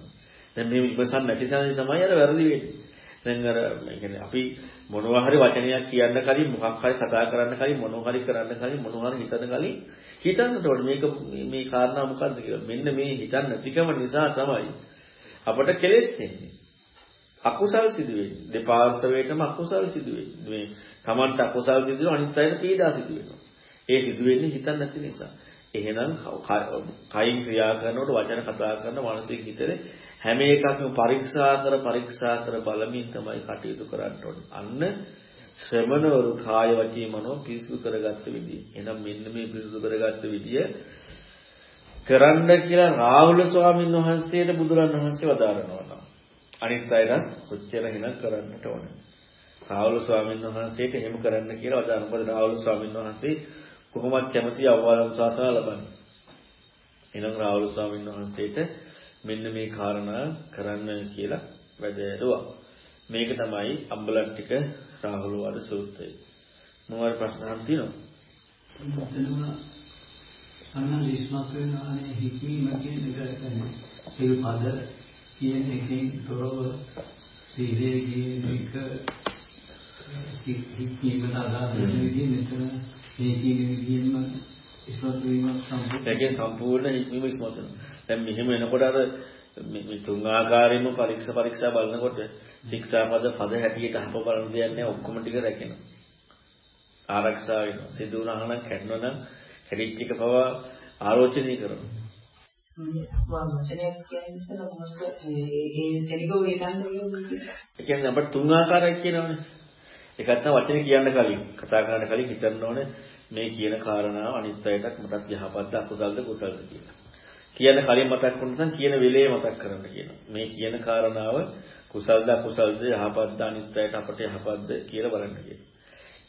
දැන් මේ විමසන්න නැති තැනදී තමයි අර වැරදි වෙන්නේ. දැන් අර කියන්නේ අපි මොනවා හරි වචනයක් කියන්න කලින් මොකක් හරි කතා කරන්න කලින් මොනවා හරි කරන්න කලින් මොනවා හරි හිතන කලින් හිතන්නට ඕනේ මේක මේ කාරණා මොකද්ද කියලා. මෙන්න මේ හිතන්න නැතිකම නිසා තමයි අපට කෙලෙස් වෙන්නේ. අකුසල් සිදු වෙන්නේ. දෙපාර්ශවයටම අකුසල් සිදු වෙන්නේ. මේ Tamanට අකුසල් සිදු වෙනවා අනිත් අයට පීඩා සිදු වෙනවා. ඒ සිදු වෙන්නේ හිතන්න නැති නිසා. එහෙනම් කයින් ක්‍රියා කරනකොට වචන කතා කරන මානසික හිතේ හැම එකක්ම පරීක්ෂා කර පරීක්ෂා කර බලමින් තමයි කටයුතු කරන්න ඕනේ. අන්න ශ්‍රමණවරු කාය වචී මනෝ පිරිසුදු කරගත්ත විදිය. එහෙනම් මෙන්න මේ පිරිසුදු කරගත්ත විදිය කරන්න කියලා රාහුල ස්වාමීන් වහන්සේට බුදුරන් වහන්සේ වදාරනවා. අනිත් අයටත් කොච්චර හිනක් කරන්නට ඕනේ. රාහුල ස්වාමීන් වහන්සේට එහෙම කරන්න කියලා වදාන. මොකද රාහුල ස්වාමීන් වහන්සේ කොහොමත් කැමති අවවාදම් ශාසන ලබන්නේ. එහෙනම් රාහුල ස්වාමීන් වහන්සේට මෙන්න මේ කාරණා කරන්න කියලා වැදෑරුවා. මේක තමයි අම්බලට්ටික රාහුල වද සූත්‍රය. මොනවාරි ප්‍රශ්න අහන්න තියෙනවද? අන්න විශ්වාස වෙනවානේ හික්මීම කියන එක තමයි. සිල් පද කියන එකෙන් තොරව සීලේ කියන එක හික්මීමට අදාළ වෙන විදිහ මෙතන මේ කියන විදිහෙම ඉස්මතු වීම සම්පූර්ණ. ඒකේ සම්පූර්ණ හික්මීම ඉස්මතු වෙනවා. දැන් මෙහෙම එනකොට අර මේ තුන් ආකාරයෙන්ම පරීක්ෂා පරීක්ෂා බලනකොට ශික්ෂාපද පද හැටියට අහප බලන දෙයක් ඔක්කොම ටික රැකෙනවා. ආරක්ෂා වෙනවා. සිදු වුණා නම් කැඩනවා නම් කැඩිච්ච එක පවා ආරෝචනය කරනවා. මම වචනයක් කියන්නේ ඉතල මොකද ඒ ඒ සෙනිකෝ වේදන් ඒ කියන්නේ අපිට තුන් ආකාරයක් කියනවනේ. එකක් තමයි වචනේ කියන්න කලින් කතා කරන්න කලින් හිතන්න ඕනේ මේ කියන කාරණාව අනිත් අයටත් මටත් යහපත්ද අකුසල්ද කුසල්ද කියලා. කියන කලින් මතක් වුණා නම් කියන වෙලේ මතක් කරන්න කියනවා. මේ කියන කාරණාව කුසල්ද අකුසල්ද යහපත්ද අනිත් අයට අපට යහපත්ද කියලා බලන්න කියනවා.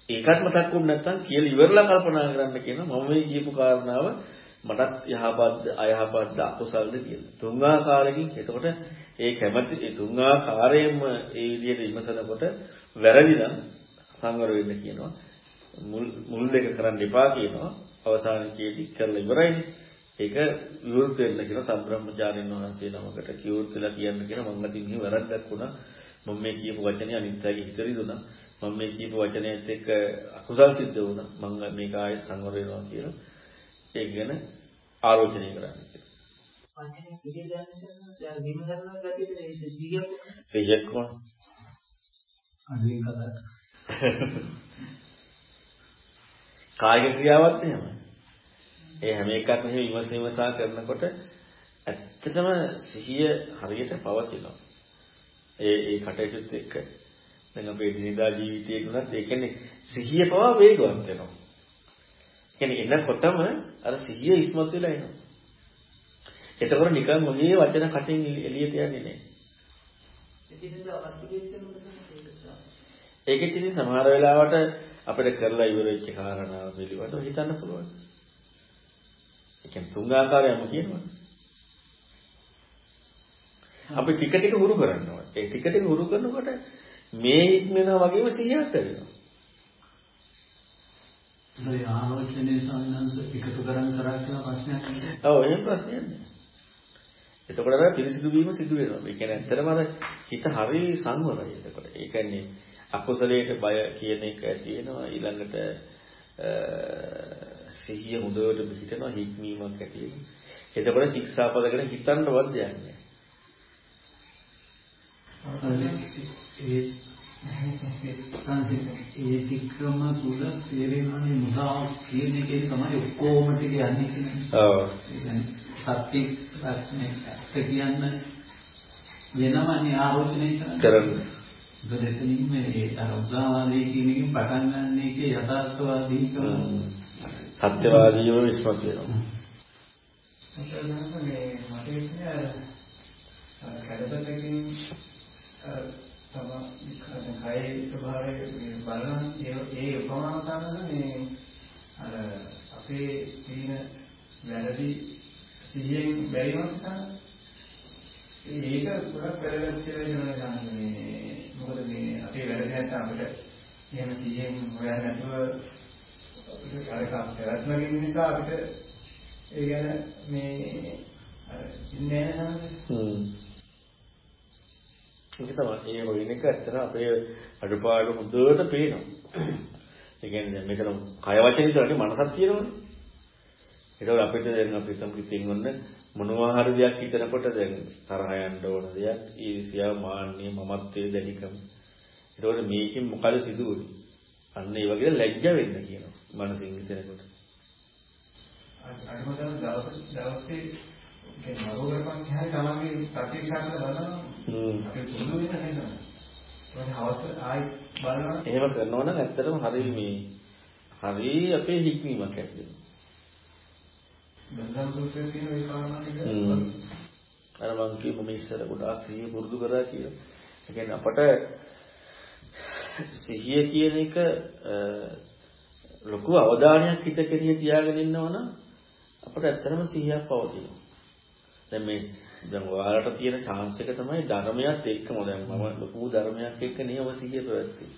ඒකත් මතක් වුනේ නැත්නම් කියලා ඉවරලා කල්පනා කරන්න කියනවා මම මේ කියපු කාරණාව මටත් යහපත්ද අයහපත්ද අකුසල්ද කියලා. තුන් ආකාරයකින් එතකොට ඒ කැමැති ඒ තුන් ආකාරයෙන්ම ඒ විදිහට විමසනකොට වැරදි නම් සංවර වෙන්න කියනවා. මුල් මුල් දෙක කරන්න එපා කියනවා. අවසානයේදී කරලා ඉවරයිනේ. ඒක විවෘත වෙන්න කියන සම්බ්‍රහ්මචාරින් වහන්සේ නමකට කිව්වොත් කියලා කියන්න කියන මම අතින් මෙහි වැරද්දක් වුණා. මම මේ කියපු වචනේ අනිත්‍යගේ හිත රිදුණා. මම මේ කියපු වචනයත් එක්ක අකුසල් සිද්ධ වුණා. මම මේක ආයෙත් සංවර වෙනවා කියලා ඒක ගැන ආලෝචනය කරන්න කියලා. වචනේ පිළිගන්න සර් විමසන ගතියට සිහියක් සිහියක් කොහොමද? අදින් කතා කායික ක්‍රියාවත් එහෙමයි. ඒ හැම එකක්ම මෙහෙම විමසීමසා කරනකොට ඇත්තටම සිහිය හරියට පවතිනවා. ඒ ඒ කටයුතුත් එක්ක දැන් අපේ දිනදා ජීවිතයේ තුනත් ඒ කියන්නේ සිහිය පවා වේගවත් වෙනවා. කියන්නේ එනකොටම අර සිහිය ඉස්මතු වෙලා එනවා. එතකොට නිකන් මොහේ වචන කටින් එළියට යන්නේ නැහැ. ඒකෙත් ඉතින් සමහර වෙලාවට අපිට කරලා ඉවර වෙච්ච කාරණාව පිළිබඳව හිතන්න පුළුවන්. ඒ කියන්නේ තුන් ආකාරයම කියනවා. අපි ටික ටික හුරු කරනවා. ඒ ටික ටික හුරු කරනකොට මේ ඉක්මනවා වගේම සිහියක් වෙනවා. ඒ ආලෝචනයේ සම්බන්ධ එකතු කරන් කරක් කියන ප්‍රශ්නයක් නෑ. ඔව් එහෙම ප්‍රශ්නයක් නෑ. එතකොට අර පිරිසිදු වීම සිදු වෙනවා. ඒ කියන්නේ ඇත්තටම අර හිත හරි සංවරයි එතකොට. ඒ කියන්නේ අකුසලයට බය කියන එක ඇති වෙනවා ඊළඟට සිහිය හොඳට පිහිටනවා හික්මීමක් ඇති වෙනවා. එතකොට ශික්ෂාපද ගැන හිතන්නවත් දෙයක් නෑ. ඒ ටිකම තුල තේරෙන්නේ මුසාව කියන එකේ තමයි ඔක්කොම ටික යන්නේ කියන්නේ. ඔව්. සත්‍ය ප්‍රශ්නේ කියන්න වෙනමනේ ආරෝචනය කරන්නේ. දෙතනින් මේ අර උදාහරණයේ කියන එකෙන් පටන් ගන්න එකේ යථාර්ථවාදීකම සත්‍යවාදීව විශ්වාස වෙනවා. මේ අර කඩපතකින් තම කයි ස්වභාවය බලන ඒ ඒ උපමාන සාධන මේ අර අපේ තියෙන වැරදි සිහියෙන් බැරිම නිසා ඒක ගොඩක් වැරද්දක් කියලා වෙනවා මේ මොකද මේ අපේ වැරදි නැත්නම් අපිට එහෙම සිහියෙන් හොයන්න නැතුව අපිට අර පැවැත්මකින් නිසා අපිට ඒ ගැන මේ අර ඉන්නේ නැහැ හ්ම් ඒක තමයි ඒ වගේ එක ඇත්තට අපේ අඩපාඩු හොඳට පේනවා. ඒ කියන්නේ දැන් මෙතන කය වචන විතරනේ මනසක් තියෙනවනේ. ඒකවල අපිට දැන් අපි හිතමු ඉතින් ඔන්න මොනවා හරි දෙයක් හිතනකොට දැන් තරහ යන්න ඕන දෙයක් ඊර්ෂ්‍යාව මාන්නය මමත්වයේ දැනිකම. ඒකවල මේකෙන් මොකද සිදුවුනේ? අන්න ඒ වගේ ලැජ්ජ වෙන්න කියනවා මනසින් හිතනකොට. අනිවාර්යයෙන්ම දවස් දවසේ ඒ මරෝගරපන් කියන්නේ තමන්ගේ ප්‍රතික්ෂේප බලනවා. හ්ම්. අපි පුරුදු වෙන නේද? ඒක. එහෙම කරනවා නම් ඇත්තටම හරි මේ හරි අපේ හික්මීමක් ඇති වෙනවා. බන්ධන සූත්‍රයේ තියෙන ඒ කාරණා ටික. අර මං කිව්ව මම ඉස්සර ගොඩාක් සිහිය පුරුදු කරා කියලා. ඒ කියන්නේ අපට සිහිය කියන එක ලොකු අවධානයක් හිත කෙරෙහි තියාගෙන ඉන්නවනම් අපට ඇත්තටම සිහියක් පවතිනවා. දැන් මේ දැන් ඔයාලට තියෙන chance එක තමයි ධර්මයත් එක්කම දැන් මම ලොකු ධර්මයක් එක්ක නියම සිහිය පැවැත්තුවේ.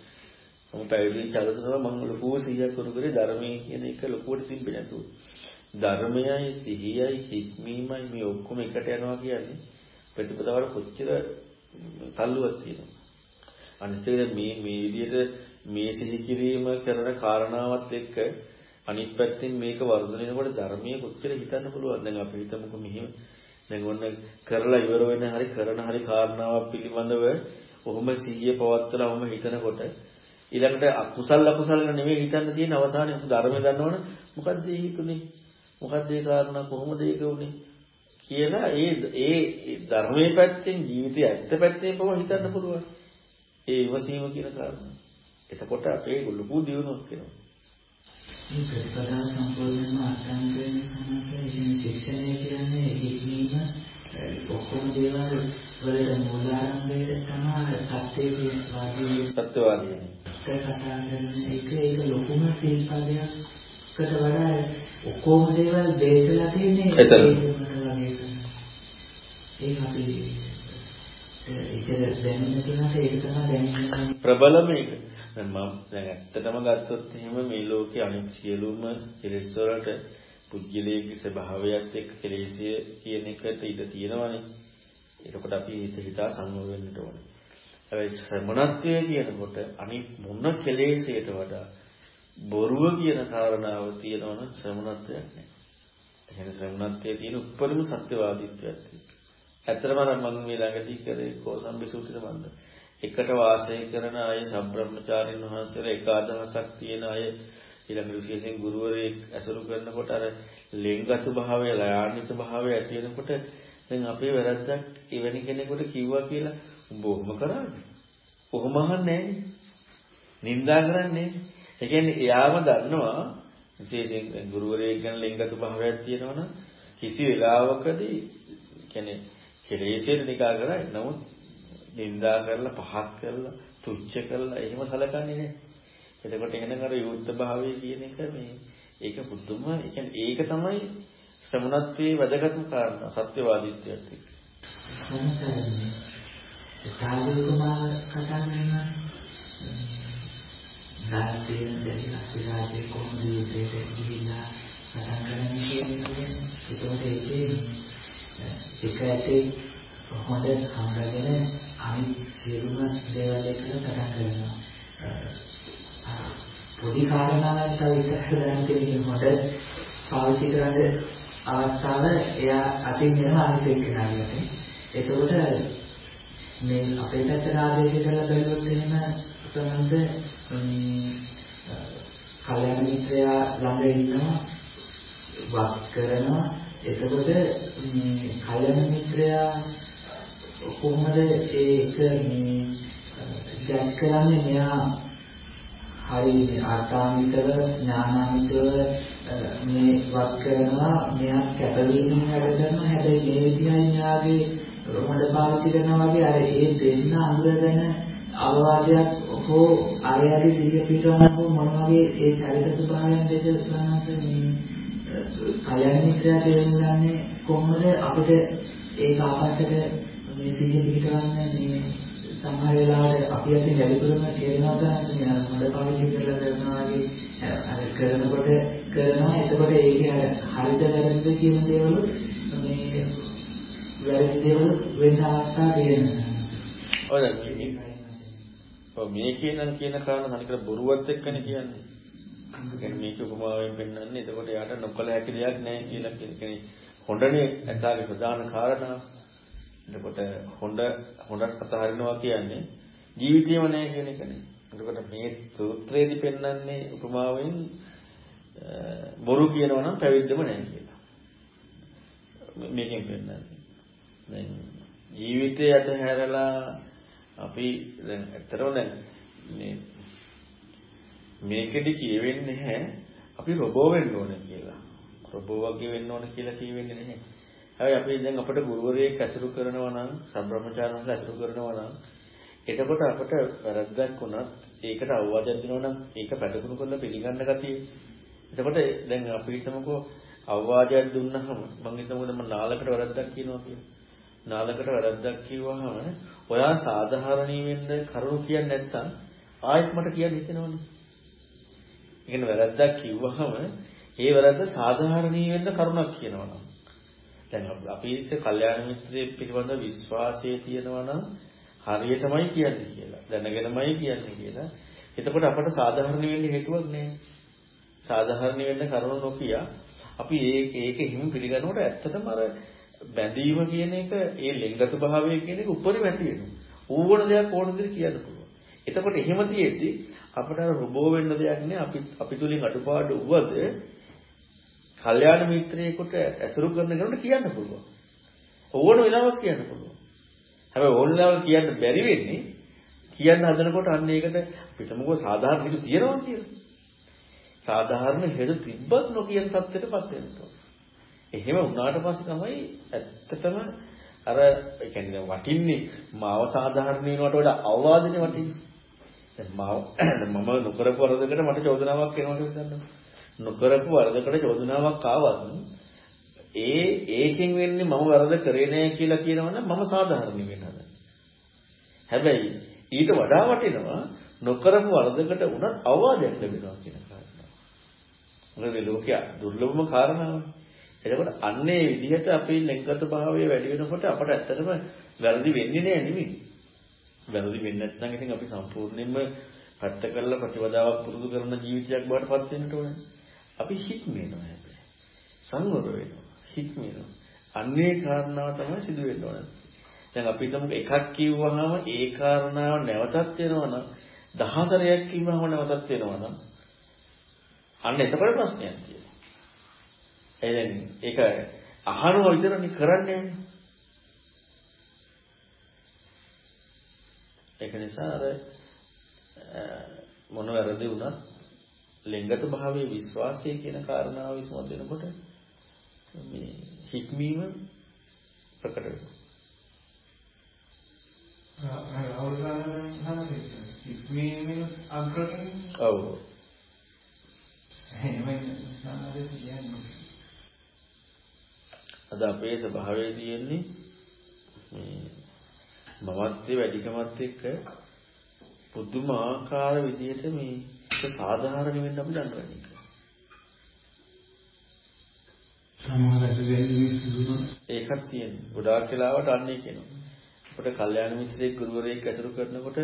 මම පැවිදි චලතනව මම ලොකු සිහියක් කරු කරේ ධර්මයේ කියන එක ලොකුවට තිබ්බේ නැතුව. ධර්මයයි සිහියයි හික්මීමයි මේ ඔක්කොම එකට යනවා කියන්නේ ප්‍රතිපදාවට කොච්චර තල්ලුවක් තියෙනවා. අනිත් එක මේ මේ විදිහට මේ සිහි කිරීම කරන කාරණාවත් එක්ක අනිත් පැත්තෙන් මේක වර්ධනය වෙනකොට ධර්මයේ කොච්චර හිතන්න පුළුවන්. දැන් අපි හිතමුකෝ මෙහිම දැන් ඔන්න කරලා ඉවර වෙන හරි කරන හරි කාරණාවක් පිළිබඳව ඔහොම සිහිය පවත්වලා ඔහොම හිතනකොට ඊළඟට අකුසල් අකුසල් නෙමෙයි හිතන්න තියෙන අවසානයේ ධර්මය දන්නවනේ මොකද්ද ඒ ඒ කාරණා? කොහොමද ඒක උනේ? කියලා ඒ ඒ ධර්මයේ පැත්තෙන් ජීවිතයේ ඇත්ත පැත්තෙන් බව හිතන්න පුළුවන්? ඒ ඉවසීම කියන කාරණා. එතකොට අපේ ලොකු දියුණුවක් වෙනවා. මේ ප්‍රතිපදාව සම්පූර්ණයෙන්ම අත්දැක වෙන සමාජයේ ශික්ෂණය කියන්නේ හික්මීම ඔක්කොම දේවල් වලට මූලාරම්භයේ තමයි සත්‍යයේ වාදී සත්‍යවාදී. කතා කරන එක ඒක ලොකුම සිල්පදයක්කට වඩා ඔක්කොම දේවල් දේශලා තියෙන්නේ ඒක අපි ඒක දැනෙන්න කෙනාට ඒක තමයි දැනෙන්නේ. ප්‍රබලම ඒක දැන් මම දැන් ඇත්තටම ගත්තොත් එහෙම මේ ලෝකේ අනිත් සියලුම කෙලෙස් වලට පුජ්‍යලයේ ස්වභාවයත් එක්ක කෙලෙසිය කියන එකට ඉඳ තියෙනවනේ. එතකොට අපි හිත හිතා සංවර වෙන්නට ඕනේ. හැබැයි ශ්‍රමණත්වය කියනකොට අනිත් මොන කෙලෙසයට වඩා බොරුව කියන කාරණාව තියෙනවනම් ශ්‍රමණත්වයක් නෑ එහෙනම් ශ්‍රමණත්වයේ තියෙන උපරිම සත්‍යවාදීත්වයක් ඇත්තටම මම මේ ළඟදී කරේ කෝසම්බි සූත්‍රෙ මන්ද එකට වාසය කරන අය සම්බ්‍රහ්මචාරින් වහන්සේලා එක අදහසක් තියෙන අය ඊළඟ විශේෂයෙන් ගුරුවරයෙක් ඇසුරු කරනකොට අර ලෙන්ගතු භාවය, ලයාන්විත භාවය ඇති වෙනකොට දැන් අපේ වැරද්දක් එවැනි කෙනෙකුට කිව්වා කියලා උඹ ඔහොම කරාද? කොහොම අහන්නේ නින්දා කරන්නේ. ඒ කියන්නේ එයාම දන්නවා විශේෂයෙන් ගුරුවරයෙක් ගැන ලෙන්ගතු භාවයක් තියෙනවනම් කිසි වෙලාවකදී කියන්නේ කෙලෙසෙන් නිකා කරයි. නමුත් නින්දා කරලා පහත් කරලා තුච්ච කරලා එහෙම සලකන්නේ නැහැ. එතකොට එහෙනම් අර යුද්ධ භාවය කියන එක මේ ඒක බුදුම ඒ කියන්නේ ඒක තමයි ශ්‍රමණත්වයේ වැදගත්ම කාරණා සත්‍යවාදීත්වයට එක්ක. සාධුකුමා කතා කරනවා. රාජ්‍යයෙන් දෙවියන් රාජ්‍ය කොහොමද යුද්ධයට ගිහිල්ලා කතා කරන්නේ කියන්නේ ඒකෝට ඒකේ එක ඇටේ හොඳ හංගගෙන අනිත් සියලුම දේවල් එක්ක කතා කරනවා. පොඩි කාරණාවක් තව ඉස්සරහට දාන්න තියෙන හොඳ පාවිච්චි කරන්න අවස්ථාව එයා අතින් යනවා අනිත් එක්කෙනාට. ඒකෝට මේ අපේ පැත්තට ආදේශ කරලා බැලුවොත් එහෙම සමන්ද මේ කල්‍යාණ මිත්‍රයා ළඟ ඉන්නවා වක් කරනවා. එතකොට මේ කල්‍යාණ මිත්‍රයා කොහොමද ඒක මේ ජජ් කරන්නේ? මෙයා හරි මේ අර්ථාන්විතව ඥානාන්විතව මේ වත් කරනවා. මෙයා කැපවීමෙන් වැඩ කරනවා හැබැයි මේ විදිහයි න්යාගේ හොඳ පාවිච්චි කරනවා වගේ අර ඒ දෙන්න අඳුරගෙන අවවාදයක් හෝ අරයාගේ සිහිය පිටවන්න හෝ මොන වගේ ඒ චරිත ස්වභාවයන් දෙක ගන්නත් මේ කයන් මිත්‍රයා තේරුම් ගන්නේ කොහොමද අපිට ඒක ආපස්සට මේ සිහිය පිටවන්න මේ සමහර වෙලාවට අපි අතින් වැඩිපුරම තේරෙනවා ගන්න මේ හොඳ පාවිච්චි කරලා කරනවා වගේ අර කරනකොට කරනවා එතකොට ඒකේ අර හරිද වැරදිද කියන දේවල් මේ වැරදි දේවල් වෙන අවස්ථා තියෙනවා. ඔය ඔව් මේ කියන කියන කාරණා තනිකර බොරුවත් එක්කනේ කියන්නේ. කියන්නේ මේක උපමාවෙන් පෙන්වන්නේ එතකොට යාට නොකල හැකි දෙයක් නැහැ කියලා කියන්නේ හොඳනේ ඇතාගේ ප්‍රධාන කාරණා. එතකොට හොඳ හොඳක් අතහරිනවා කියන්නේ ජීවිතේම නැහැ කියන එකනේ. එතකොට මේ සූත්‍රයේදී පෙන්වන්නේ උපමාවෙන් බොරු කියනවා නම් පැවිද්දම නැහැ කියලා. මේකෙන් පෙන්වන්නේ. දැන් ජීවිතය අතහැරලා අපි දැන් ඇත්තටම දැන් මේ මේකෙදි කියවෙන්නේ නැහැ අපි රොබෝ වෙන්න ඕන කියලා. රොබෝ වගේ වෙන්න ඕන කියලා කියවෙන්නේ නැහැ. හැබැයි අපි දැන් අපිට ගුරුවරයෙක් ඇසුරු කරනවා නම් සම්බ්‍රහ්මචාරණන් ඇසුරු කරනවා නම් එතකොට අපට වැරද්දක් වුණත් ඒකට අවවාදයක් දෙනවා නම් ඒක පැටකුණු කරලා පිළිගන්න ගතිය. එතකොට දැන් අපි හිතමුකෝ අවවාදයක් දුන්නහම මම හිතමුකෝ මම නාලකට වැරද්දක් කියනවා කියලා. නාලකට වැරද්දක් කිව්වහම ඔයා සාධාරණී වෙන්න කරුණු කියන්නේ නැත්නම් ආයෙත් මට කියන්න හිතෙනවනේ. ඒ කියන්නේ වැරද්දක් කිව්වහම ඒ වැරද්ද සාධාරණී වෙන්න කරුණක් කියනවා නම් දැන් අපි ඉස්සේ කල්යාණ මිත්‍රයෙක් පිළිබඳ විශ්වාසය තියෙනවා නම් හරියටමයි කියන්නේ කියලා. දැනගෙනමයි කියන්නේ කියලා. එතකොට අපට සාධාරණ වෙන්න හේතුවක් නැහැ. සාධාරණ වෙන්න කරුණු නොකිය අපි ඒක ඒක හිමු පිළිගන්නකොට ඇත්තටම අර බැඳීම කියන එක ඒ ලිංගත භාවය කියන එක උඩරින් ඇති වෙනවා. ඕවන දෙයක් ඕන දෙයක් කියන්න පුළුවන්. එතකොට එහෙම තියෙද්දි අපිට අර රුබෝ වෙන්න දෙයක් නෑ අපි අපි තුලින් අඩුපාඩු වුවද කල්යාණ මිත්‍රයෙකුට ඇසුරු කරන කෙනෙකුට කියන්න පුළුවන්. ඕන වෙලාවක් කියන්න පුළුවන්. හැබැයි ඕන වෙලාවක කියන්න බැරි වෙන්නේ කියන්න හදනකොට අන්න ඒකට පිටමකෝ සාධාරණ හේතු තියෙනවා කියලා. සාධාරණ හේතු තිබ්බත් නොකියන තත්ත්වයටපත් වෙනවා. එහෙම වුණාට පස්සේ තමයි ඇත්තටම අර ඒ කියන්නේ වටින්නේ මාව සාධාරණ වෙනවට වඩා අවවාදනේ වටින්නේ. දැන් මාව මම නොකරපු වරදකට මට චෝදනාවක් එනවා කියලා හිතන්න. නොකරපු වරදකට චෝදනාවක් ආවත් ඒ ඒකෙන් වෙන්නේ මම වරද කරේ නෑ කියලා කියනවනම් මම සාධාරණ වෙනවා. හැබැයි ඊට වඩා වටිනවා නොකරපු වරදකට උනත් අවවාදයක් ලැබෙනවා කියන කාරණාව. මොකද ලෝකයේ දුර්ලභම කාරණාවනේ. එතකොට අන්නේ විදිහට අපේ ලෙන්ගත භාවය වැඩි වෙනකොට අපට ඇත්තටම වැරදි වෙන්නේ නෑ නෙමෙයි. වැරදි වෙන්නේ නැත්නම් ඉතින් අපි සම්පූර්ණයෙන්ම පැත්ත කරලා ප්‍රතිවදාවක් පුරුදු කරන ජීවිතයක් බවට පත් වෙන්නට ඕනේ. අපි හික්මෙනවා හැබැයි. සංවර වෙනවා. හික්මෙනවා. අන්නේ කාරණාව තමයි සිදු වෙන්න ඕනේ. දැන් අපි හිතමු එකක් කිව්වහම ඒ කාරණාව නැවතත් වෙනවනම් දහසරයක් කිව්වහම නැවතත් වෙනවනම් අන්න එතකොට ප්‍රශ්නයක් තියෙනවා. එහෙනම් ඒක අහනවා විතරනේ කරන්නේ ඒක නිසා අර මොන වැරදි වුණත් ලිංගත භාවයේ විශ්වාසය කියන කාරණාව විසඳ දෙනකොට මේ හික්මීම ප්‍රකට වෙනවා. අවසානයෙන් හික්මීමෙන් අග්‍රණය. ඔව්. එහෙමයි සාමාන්‍යයෙන් කියන්නේ. අද අපේ ස්වභාවය තියෙන්නේ මේ මමත්වයේ වැඩිකමත් එක්ක පුදුමාකාර විදිහට මේ සාධාරණ වෙන්න අපි දන්නවනේ. සමහරට වෙන්නේ ඒකක් තියෙනවා. ගොඩාක් වෙලාවට අන්නේ කියනවා. අපිට කල්යාණ මිත්‍රයෙක් ගුරුවරයෙක් ඇසුරු කරනකොට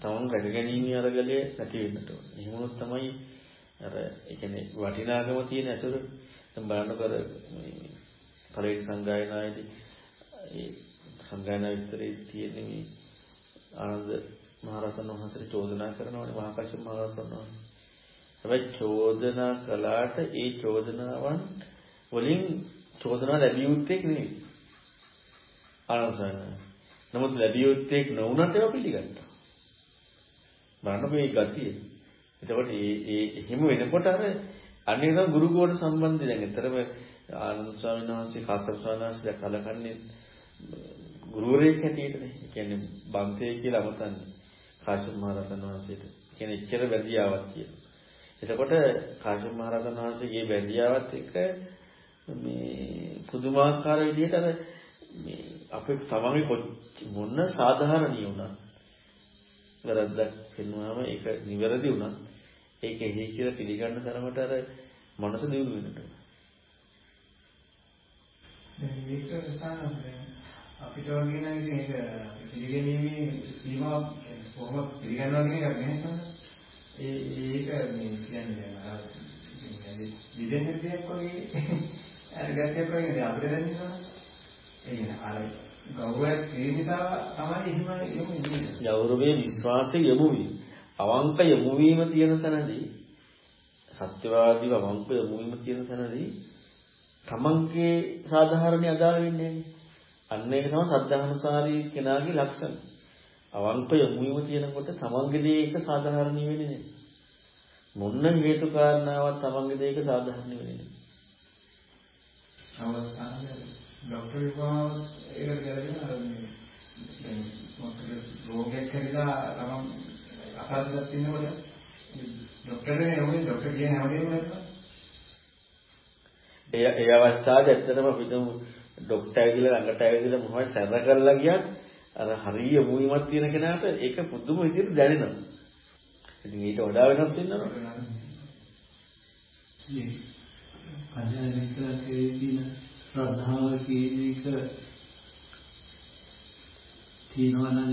තමන් රැකගැනීමේ අරගලය නැති වෙන්නට ඕන. එහෙම වුණොත් තමයි අර ඒ කියන්නේ වටිනාකම තියෙන ඇසුර දැන් බලන්නකර මේ පළවෙනි සංගායනාවේදී ඒ සංගායනා විස්තරයේ තියෙන මේ ආනන්ද මහරහතන් වහන්සේට චෝදනා කරනවානේ මහා කශ්‍යප මහරහතන් වහන්සේ. හැබැයි චෝදනා කළාට ඒ චෝදනාවන් වලින් චෝදනා ලැබිය යුත්තේ නෙවෙයි. ආනන්ද නමුත් ලැබිය යුත්තේ නොවුනට ඒවා පිළිගත්තා. බලන්න මේ ගතිය. එතකොට ඒ ඒ එහෙම වෙනකොට අර අන්නේ නම් ගුරු ගෝණ සම්බන්ධය දැන් ඇතරම ආනන්ද ස්වාමීන් වහන්සේ කාශ්‍යප ස්වාමීන් වහන්සේ කලකන්නේ ගුරුවරයෙක් හැටියටනේ. ඒ කියන්නේ බන්තේ කියලා අමතන්නේ කාශ්‍යප මහ රහතන් වහන්සේට. කියන්නේ එච්චර බැඳියාවක් කියලා. එතකොට කාශ්‍යප මහ රහතන් වහන්සේගේ බැඳියාවත් එක්ක මේ පුදුමාකාර විදිහට අර මේ අපේ තමන්ගේ මොන සාධාරණිය වුණා. වැරද්දක් පෙන්වුවාම ඒක නිවැරදි වුණා. ඒක එහි කියලා පිළිගන්න තරමට අර මනස දියුණු වෙනට. මේක ස්ථාන අපිට වගේ නම් ඉතින් ඒක පිළිගැනීමේ සීමාව කොහොම පිළිගන්නවා කියන එක නැහැ ඒ ඒක මේ කියන්නේ අර විදෙන දෙයක් වගේ අර ගැටයක් වගේ අපිට දැනෙනවා ඒ අර ගෞරවයක් ඒ නිසා තමයි එහෙම යොමු වෙන්නේ. ගෞරවයේ විශ්වාසය යොමු වීම. අවංක යොමු වීම තියෙන තැනදී සත්‍යවාදීව අවංක යොමු වීම තියෙන තැනදී තමන්ගේ සාධාරණේ අදාළ වෙන්නේ අන්න ඒක තමයි සද්ධානුසාරී කෙනාගේ ලක්ෂණ. අවංක යොමුව තියෙනකොට තමන්ගේ දේක සාධාරණී වෙන්නේ නැහැ. මොන්න හේතු කාරණාවක් තමන්ගේ දේක සාධාරණී වෙන්නේ නැහැ. අවසානයේ ડોક્ટર විභාග ඒකට ගැලවෙන රෝගයක් හැදිලා තමන් අසාධ්‍යයක් තියෙනකොට ડોක්ටර් කෙනෙක් එන්නේ ડોක්ටර් කියන හැමදේම ඒ ඒ අවස්ථාවේ ඇත්තටම අපිට ડોක්ටර් ඇවිදලා ළඟට ඇවිදලා මොහොත සැර කරලා ගියත් අර හරිය මුවිමත් තියෙන කෙනාට ඒක පුදුම විදිහට දැනෙනවා. ඉතින් ඊට වඩා වෙනස් වෙනවා. මේ කල්‍යාණ මිත්‍රකේ තියෙන ශ්‍රද්ධාව කියන එක තියෙනවා නම්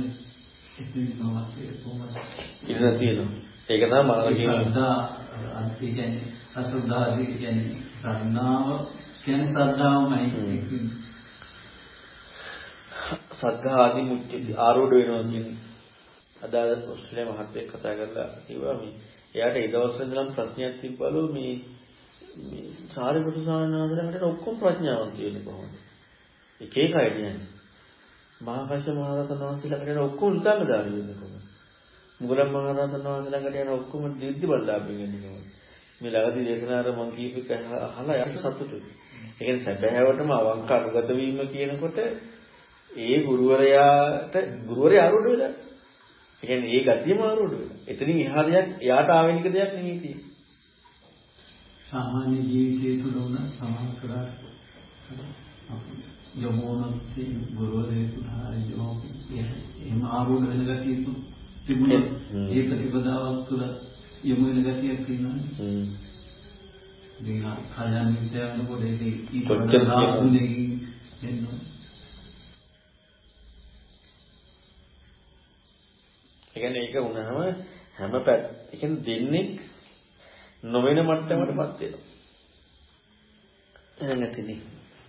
එතන නෝවාසේ කොහොමද? ඉන්න තියෙනවා. ඒක තමයි මානව කියන්නේ. ශ්‍රද්ධා අන්ති කියන්නේ අශ්‍රද්ධාදී කියන්නේ ශ්‍රද්ධාව කියන්නේ ශ්‍රද්ධාවමයි. සද්ධා ආදී මුච්චති ආරෝඪ වෙනවා කියන්නේ. අදාළ ඔස්ට්‍රේලියා මහත්තයෙක් කතා කරලා කිව්වා මේ එයාට ඒ දවස්වල ඉඳලම ප්‍රශ්නයක් තිබ්බලු මේ මේ සාරිපුත්‍ර ස්වාමීන් වහන්සේලාට ඔක්කොම ප්‍රඥාවන්ත වෙන්නේ කොහොමද? එක එක අය කියන්නේ. මහා කශ්‍යප මහ රහතන් වහන්සේලාට යන ඔක්කොම උල්තාමදාරි වෙන්නේ කොහොමද? මුගලන් මහ රහතන් වහන්සේලාට යන ඔක්කොම දිද්දි බල්ලාපෙන් වෙන්නේ කොහොමද? මේ ළඟදී දේශනාර මම කීප එක අහලා යට සතුටුයි. ඒ කියන්නේ සැබෑවටම අවංක අනුගත වීම කියනකොට ඒ ගුරුවරයාට ගුරුවරයා ආරෝඩ වෙලා. ඒ කියන්නේ ඒ ගතියම ආරෝඩ වෙලා. එතනින් එහා දෙයක් එයාට ආවෙනික දෙයක් නෙමෙයි තියෙන්නේ. සාමාන්‍ය ජීවිතය තුළ උන සමාන කරා යමෝනත් ගුරුවරයෙකුට හරි එහෙම ආරෝධ වෙන ගතිය තිබුණා ඒ ප්‍රතිපදාවක් තුළ යමු වෙන ගතියක් තියෙනවා හ්ම්. ඉතින් කල්යනා මිත්‍යාවනකොට ඒක ඊට වඩා කියන්නේ ඒක වුණාම හැම පැත්ත ඒ කියන්නේ දෙන්නේ නොවන මට්ටමකටපත් වෙනවා. එහෙනම් නැතිනේ.